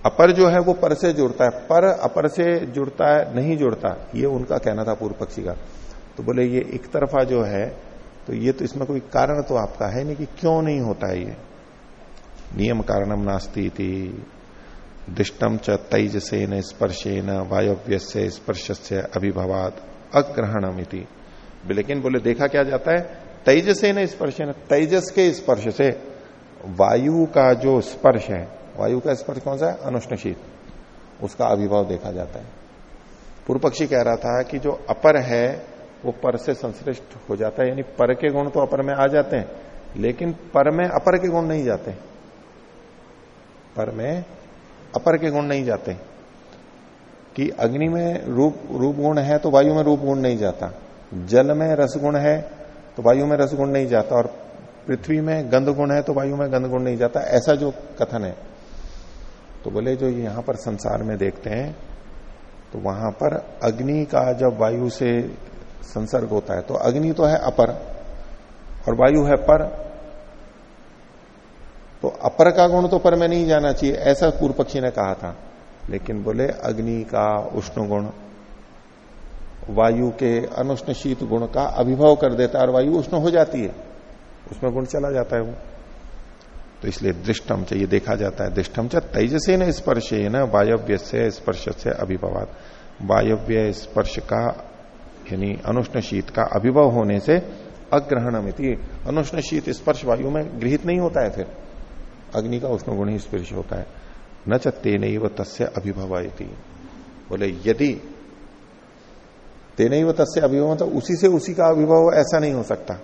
अपर जो है वो पर से जुड़ता है। पर अपर से जुड़ता है, नहीं जुड़ता। ये उनका कहना था पूर्व पक्षी का। तो बोले, ये एक तरफा जो है तो ये तो इसमें कोई कारण तो आपका है नहीं कि क्यों नहीं होता है ये? नियम कारणम नास्ती थी दिष्टम च तेज से न स्पर्शे न वायव्य से स्पर्श से अभिभवात अग्रहणम लेकिन बोले, देखा क्या जाता है? तेज से न स्पर्श न तेजस के स्पर्श से वायु का जो स्पर्श है, वायु का स्पर्श कौन सा है? अनुष्णशीत उसका अभिभाव देखा जाता है। पूर्व पक्षी कह रहा था कि जो अपर है वो पर से संश्लिष्ट हो जाता है, यानी पर के गुण तो अपर में आ जाते हैं, लेकिन पर में अपर के गुण नहीं जाते। पर में अपर के गुण नहीं जाते। कि अग्नि में रूप रूप गुण है तो वायु में रूप गुण नहीं जाता। जल में रस गुण है तो वायु में रस गुण नहीं जाता, और पृथ्वी में गंध गुण है तो वायु में गंध गुण नहीं जाता, ऐसा जो कथन है। तो बोले, जो यहाँ पर संसार में देखते हैं तो वहाँ पर अग्नि का जब वायु से संसर्ग होता है। तो अग्नि तो है अपर और वायु है पर। तो अपर का गुण तो पर में नहीं जाना चाहिए, ऐसा पूर्व पक्षी ने कहा था। लेकिन बोले, अग्नि का उष्ण गुण, वायु के अनुष्ण शीत गुण का अभिभव कर देता है और वायु उष्ण हो जाती है। उसमें गुण चला जाता है वो। तो इसलिए दृष्टम चाहिए देखा जाता है, दृष्टम च तेजसे न स्पर्श न वायव्य से स्पर्श से अभिभवात। वायव्य स्पर्श का यानी अनुष्ण शीत का अभिभव होने से अग्रहणमिति। अनुष्ण शीत स्पर्श वायु में गृहित नहीं होता है फिर। अग्नि का उष्ण गुण ही स्पर्श होता है। न चते नहीं व तस्य अभिभव बोले, यदि तेन व तस्य अभिभव तो उसी से उसी का अभिभव ऐसा नहीं हो सकता।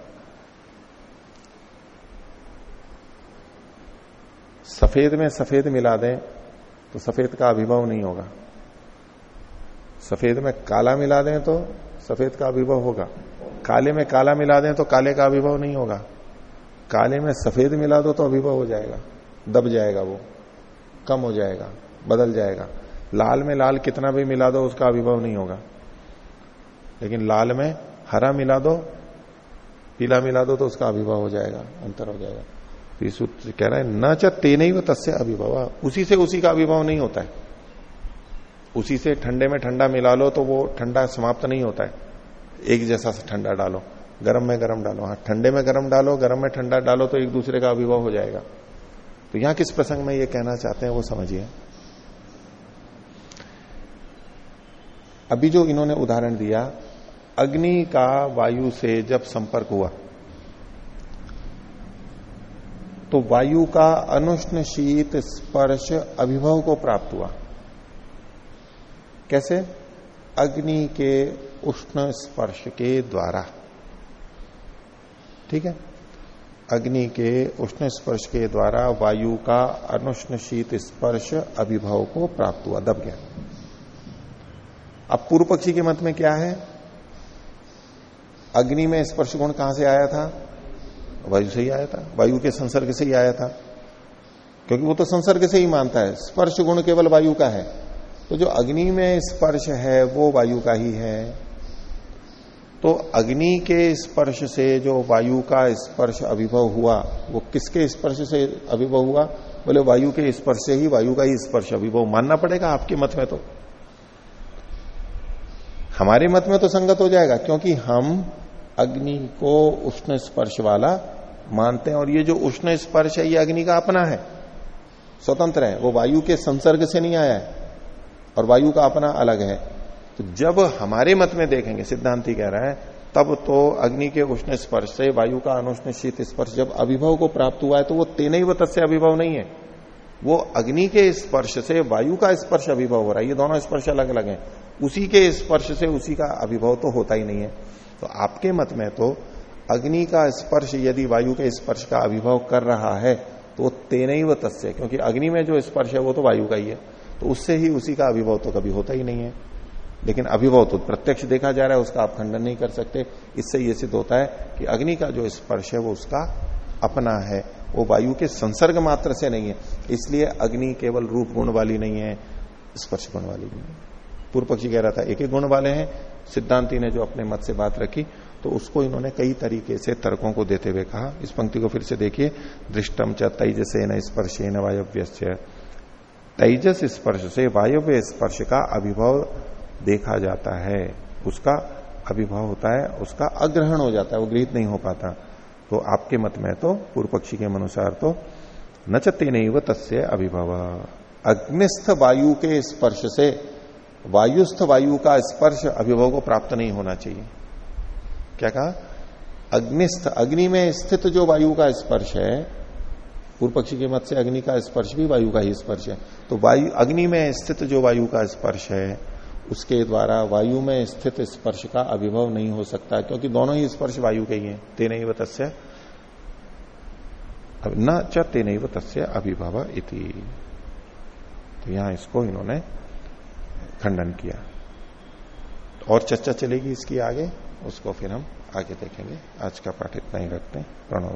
सफ़ेद में सफ़ेद मिला दें तो सफ़ेद का अभिभव नहीं होगा। सफ़ेद में काला मिला दें तो सफ़ेद का अभिभव होगा। काले में काला मिला दें तो काले का अभिभव नहीं होगा। काले में सफ़ेद मिला दो तो अभिभव हो जाएगा। दब जाएगा वो। कम हो जाएगा। बदल जाएगा। लाल में लाल कितना भी मिला दो, उसका अभिभव नहीं होगा। लेकिन लाल में हरा मिला दो, पीला मिला दो तो उसका अभिभव हो जाएगा, अंतर हो जाएगा। तो सूत्र कह रहा है, न च तेन वो तस्य अभिभव। उसी से उसी का अभिभव नहीं होता है। उसी से ठंडे में ठंडा मिला लो तो वो ठंडा समाप्त नहीं होता है। एक जैसा से ठंडा डालो। गर्म में गर्म डालो। हाँ ठंडे में गर्म डालो, गर्म में ठंडा डालो तो एक दूसरे का अभिभव हो जाएगा। तो यहाँ किस प्रसंग में ये कहना चाहते हैं वो समझिए। अभी जो इन्होंने उदाहरण दिया, अग्नि का वायु से जब संपर्क हुआ तो वायु का अनुष्ण शीत स्पर्श अभिभव को प्राप्त हुआ। कैसे? अग्नि के उष्ण स्पर्श के द्वारा। ठीक है? अग्नि के उष्ण स्पर्श के द्वारा वायु का अनुष्ण शीत स्पर्श अभिभव को प्राप्त हुआ। दब गया। अब पूर्व पक्षी के मत में क्या है? अग्नि में स्पर्श गुण कहाँ से आया था? वायु से ही आया था। वायु के संसर्ग से ही आया था। क्योंकि वो तो संसर्ग से ही मानता है। स्पर्श गुण केवल वायु का है। तो जो अग्नि में स्पर्श है, वो वायु का ही है। तो अग्नि के स्पर्श से जो वायु का स्पर्श अभिभव हुआ, वो किसके स्पर्श से अभिभव हुआ? बोले, वायु के स्पर्श से ही वायु का ही स्पर्श अभिभव मानना पड़ेगा आपके मत में तो। हमारे मत में तो संगत हो जाएगा, क्योंकि हम अग्नि को उष्ण स्पर्श वाला मानते हैं, और ये जो उष्ण स्पर्श है, ये अग्नि का अपना है। स्वतंत्र है, वो वायु के संसर्ग से नहीं आया है। और वायु का अपना अलग है। तो जब हमारे मत में देखेंगे, सिद्धांति कह रहा है, तब तो अग्नि के उष्ण स्पर्श से, वायु का अनुष्ण शीत स्पर्श जब अभिभव को प्राप्त हुआ है तो वो तेन ही तस्य अभिभव नहीं है। वो अग्नि के स्पर्श से वायु का स्पर्श अभिभव हो रहा है। ये दोनों स्पर्श अलग अलग हैं। उसी के स्पर्श से उसी का अभिभव तो होता ही नहीं है। तो आपके मत में तो अग्नि का स्पर्श यदि वायु के स्पर्श का अभिभव कर रहा है तो तेन ही, क्योंकि अग्नि में जो स्पर्श है, वो तो वायु का ही है। तो उससे ही उसी का अभिभव तो कभी होता ही नहीं है। लेकिन अभिभव तो प्रत्यक्ष देखा जा रहा है, उसका आप खंडन नहीं कर सकते। इससे यह सिद्ध होता है कि अग्नि का जो स्पर्श है, वो उसका अपना है। वो वायु के संसर्ग मात्र से नहीं है। इसलिए अग्नि केवल रूप गुण वाली नहीं है, स्पर्श गुण वाली नहीं है। पूर्व पक्षी कह रहा था, एक एक गुण वाले हैं। सिद्धांति ने जो अपने मत से बात रखी तो उसको इन्होंने कई तरीके से तर्कों को देते हुए कहा। इस पंक्ति को फिर से देखिए। दृष्टम च तेजसे न स्पर्शे न वायव्य तेजस स्पर्श से वायव्य स्पर्श का अभिभव देखा जाता है। उसका अभिभव होता है, उसका अग्रहण हो जाता है, वो गृहित नहीं हो पाता। तो आपके मत में तो पूर्व पक्षी के अनुसार तो नचते नहीं वो तस्य अभिभव। अग्निस्थ वायु के स्पर्श से, वायुस्थ वायु का स्पर्श अभिभव को प्राप्त नहीं होना चाहिए। क्या कहा? अग्निस्थ, अग्नि में स्थित जो वायु का स्पर्श है पूर्व पक्षी के मत से अग्नि का स्पर्श भी वायु का ही स्पर्श है। तो वायु, अग्नि में स्थित जो वायु का स्पर्श है, उसके द्वारा वायु में स्थित स्पर्श का अभिभव नहीं हो सकता, क्योंकि दोनों ही स्पर्श वायु के ही है। तेन ही तस्य न च तेन तस्य अभिभव इति। तो यहाँ इसको इन्होंने खंडन किया। और चर्चा चलेगी इसकी आगे, उसको फिर हम आगे देखेंगे। आज का पाठ इतना ही रखते हैं। प्रणव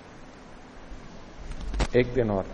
एक दिन और।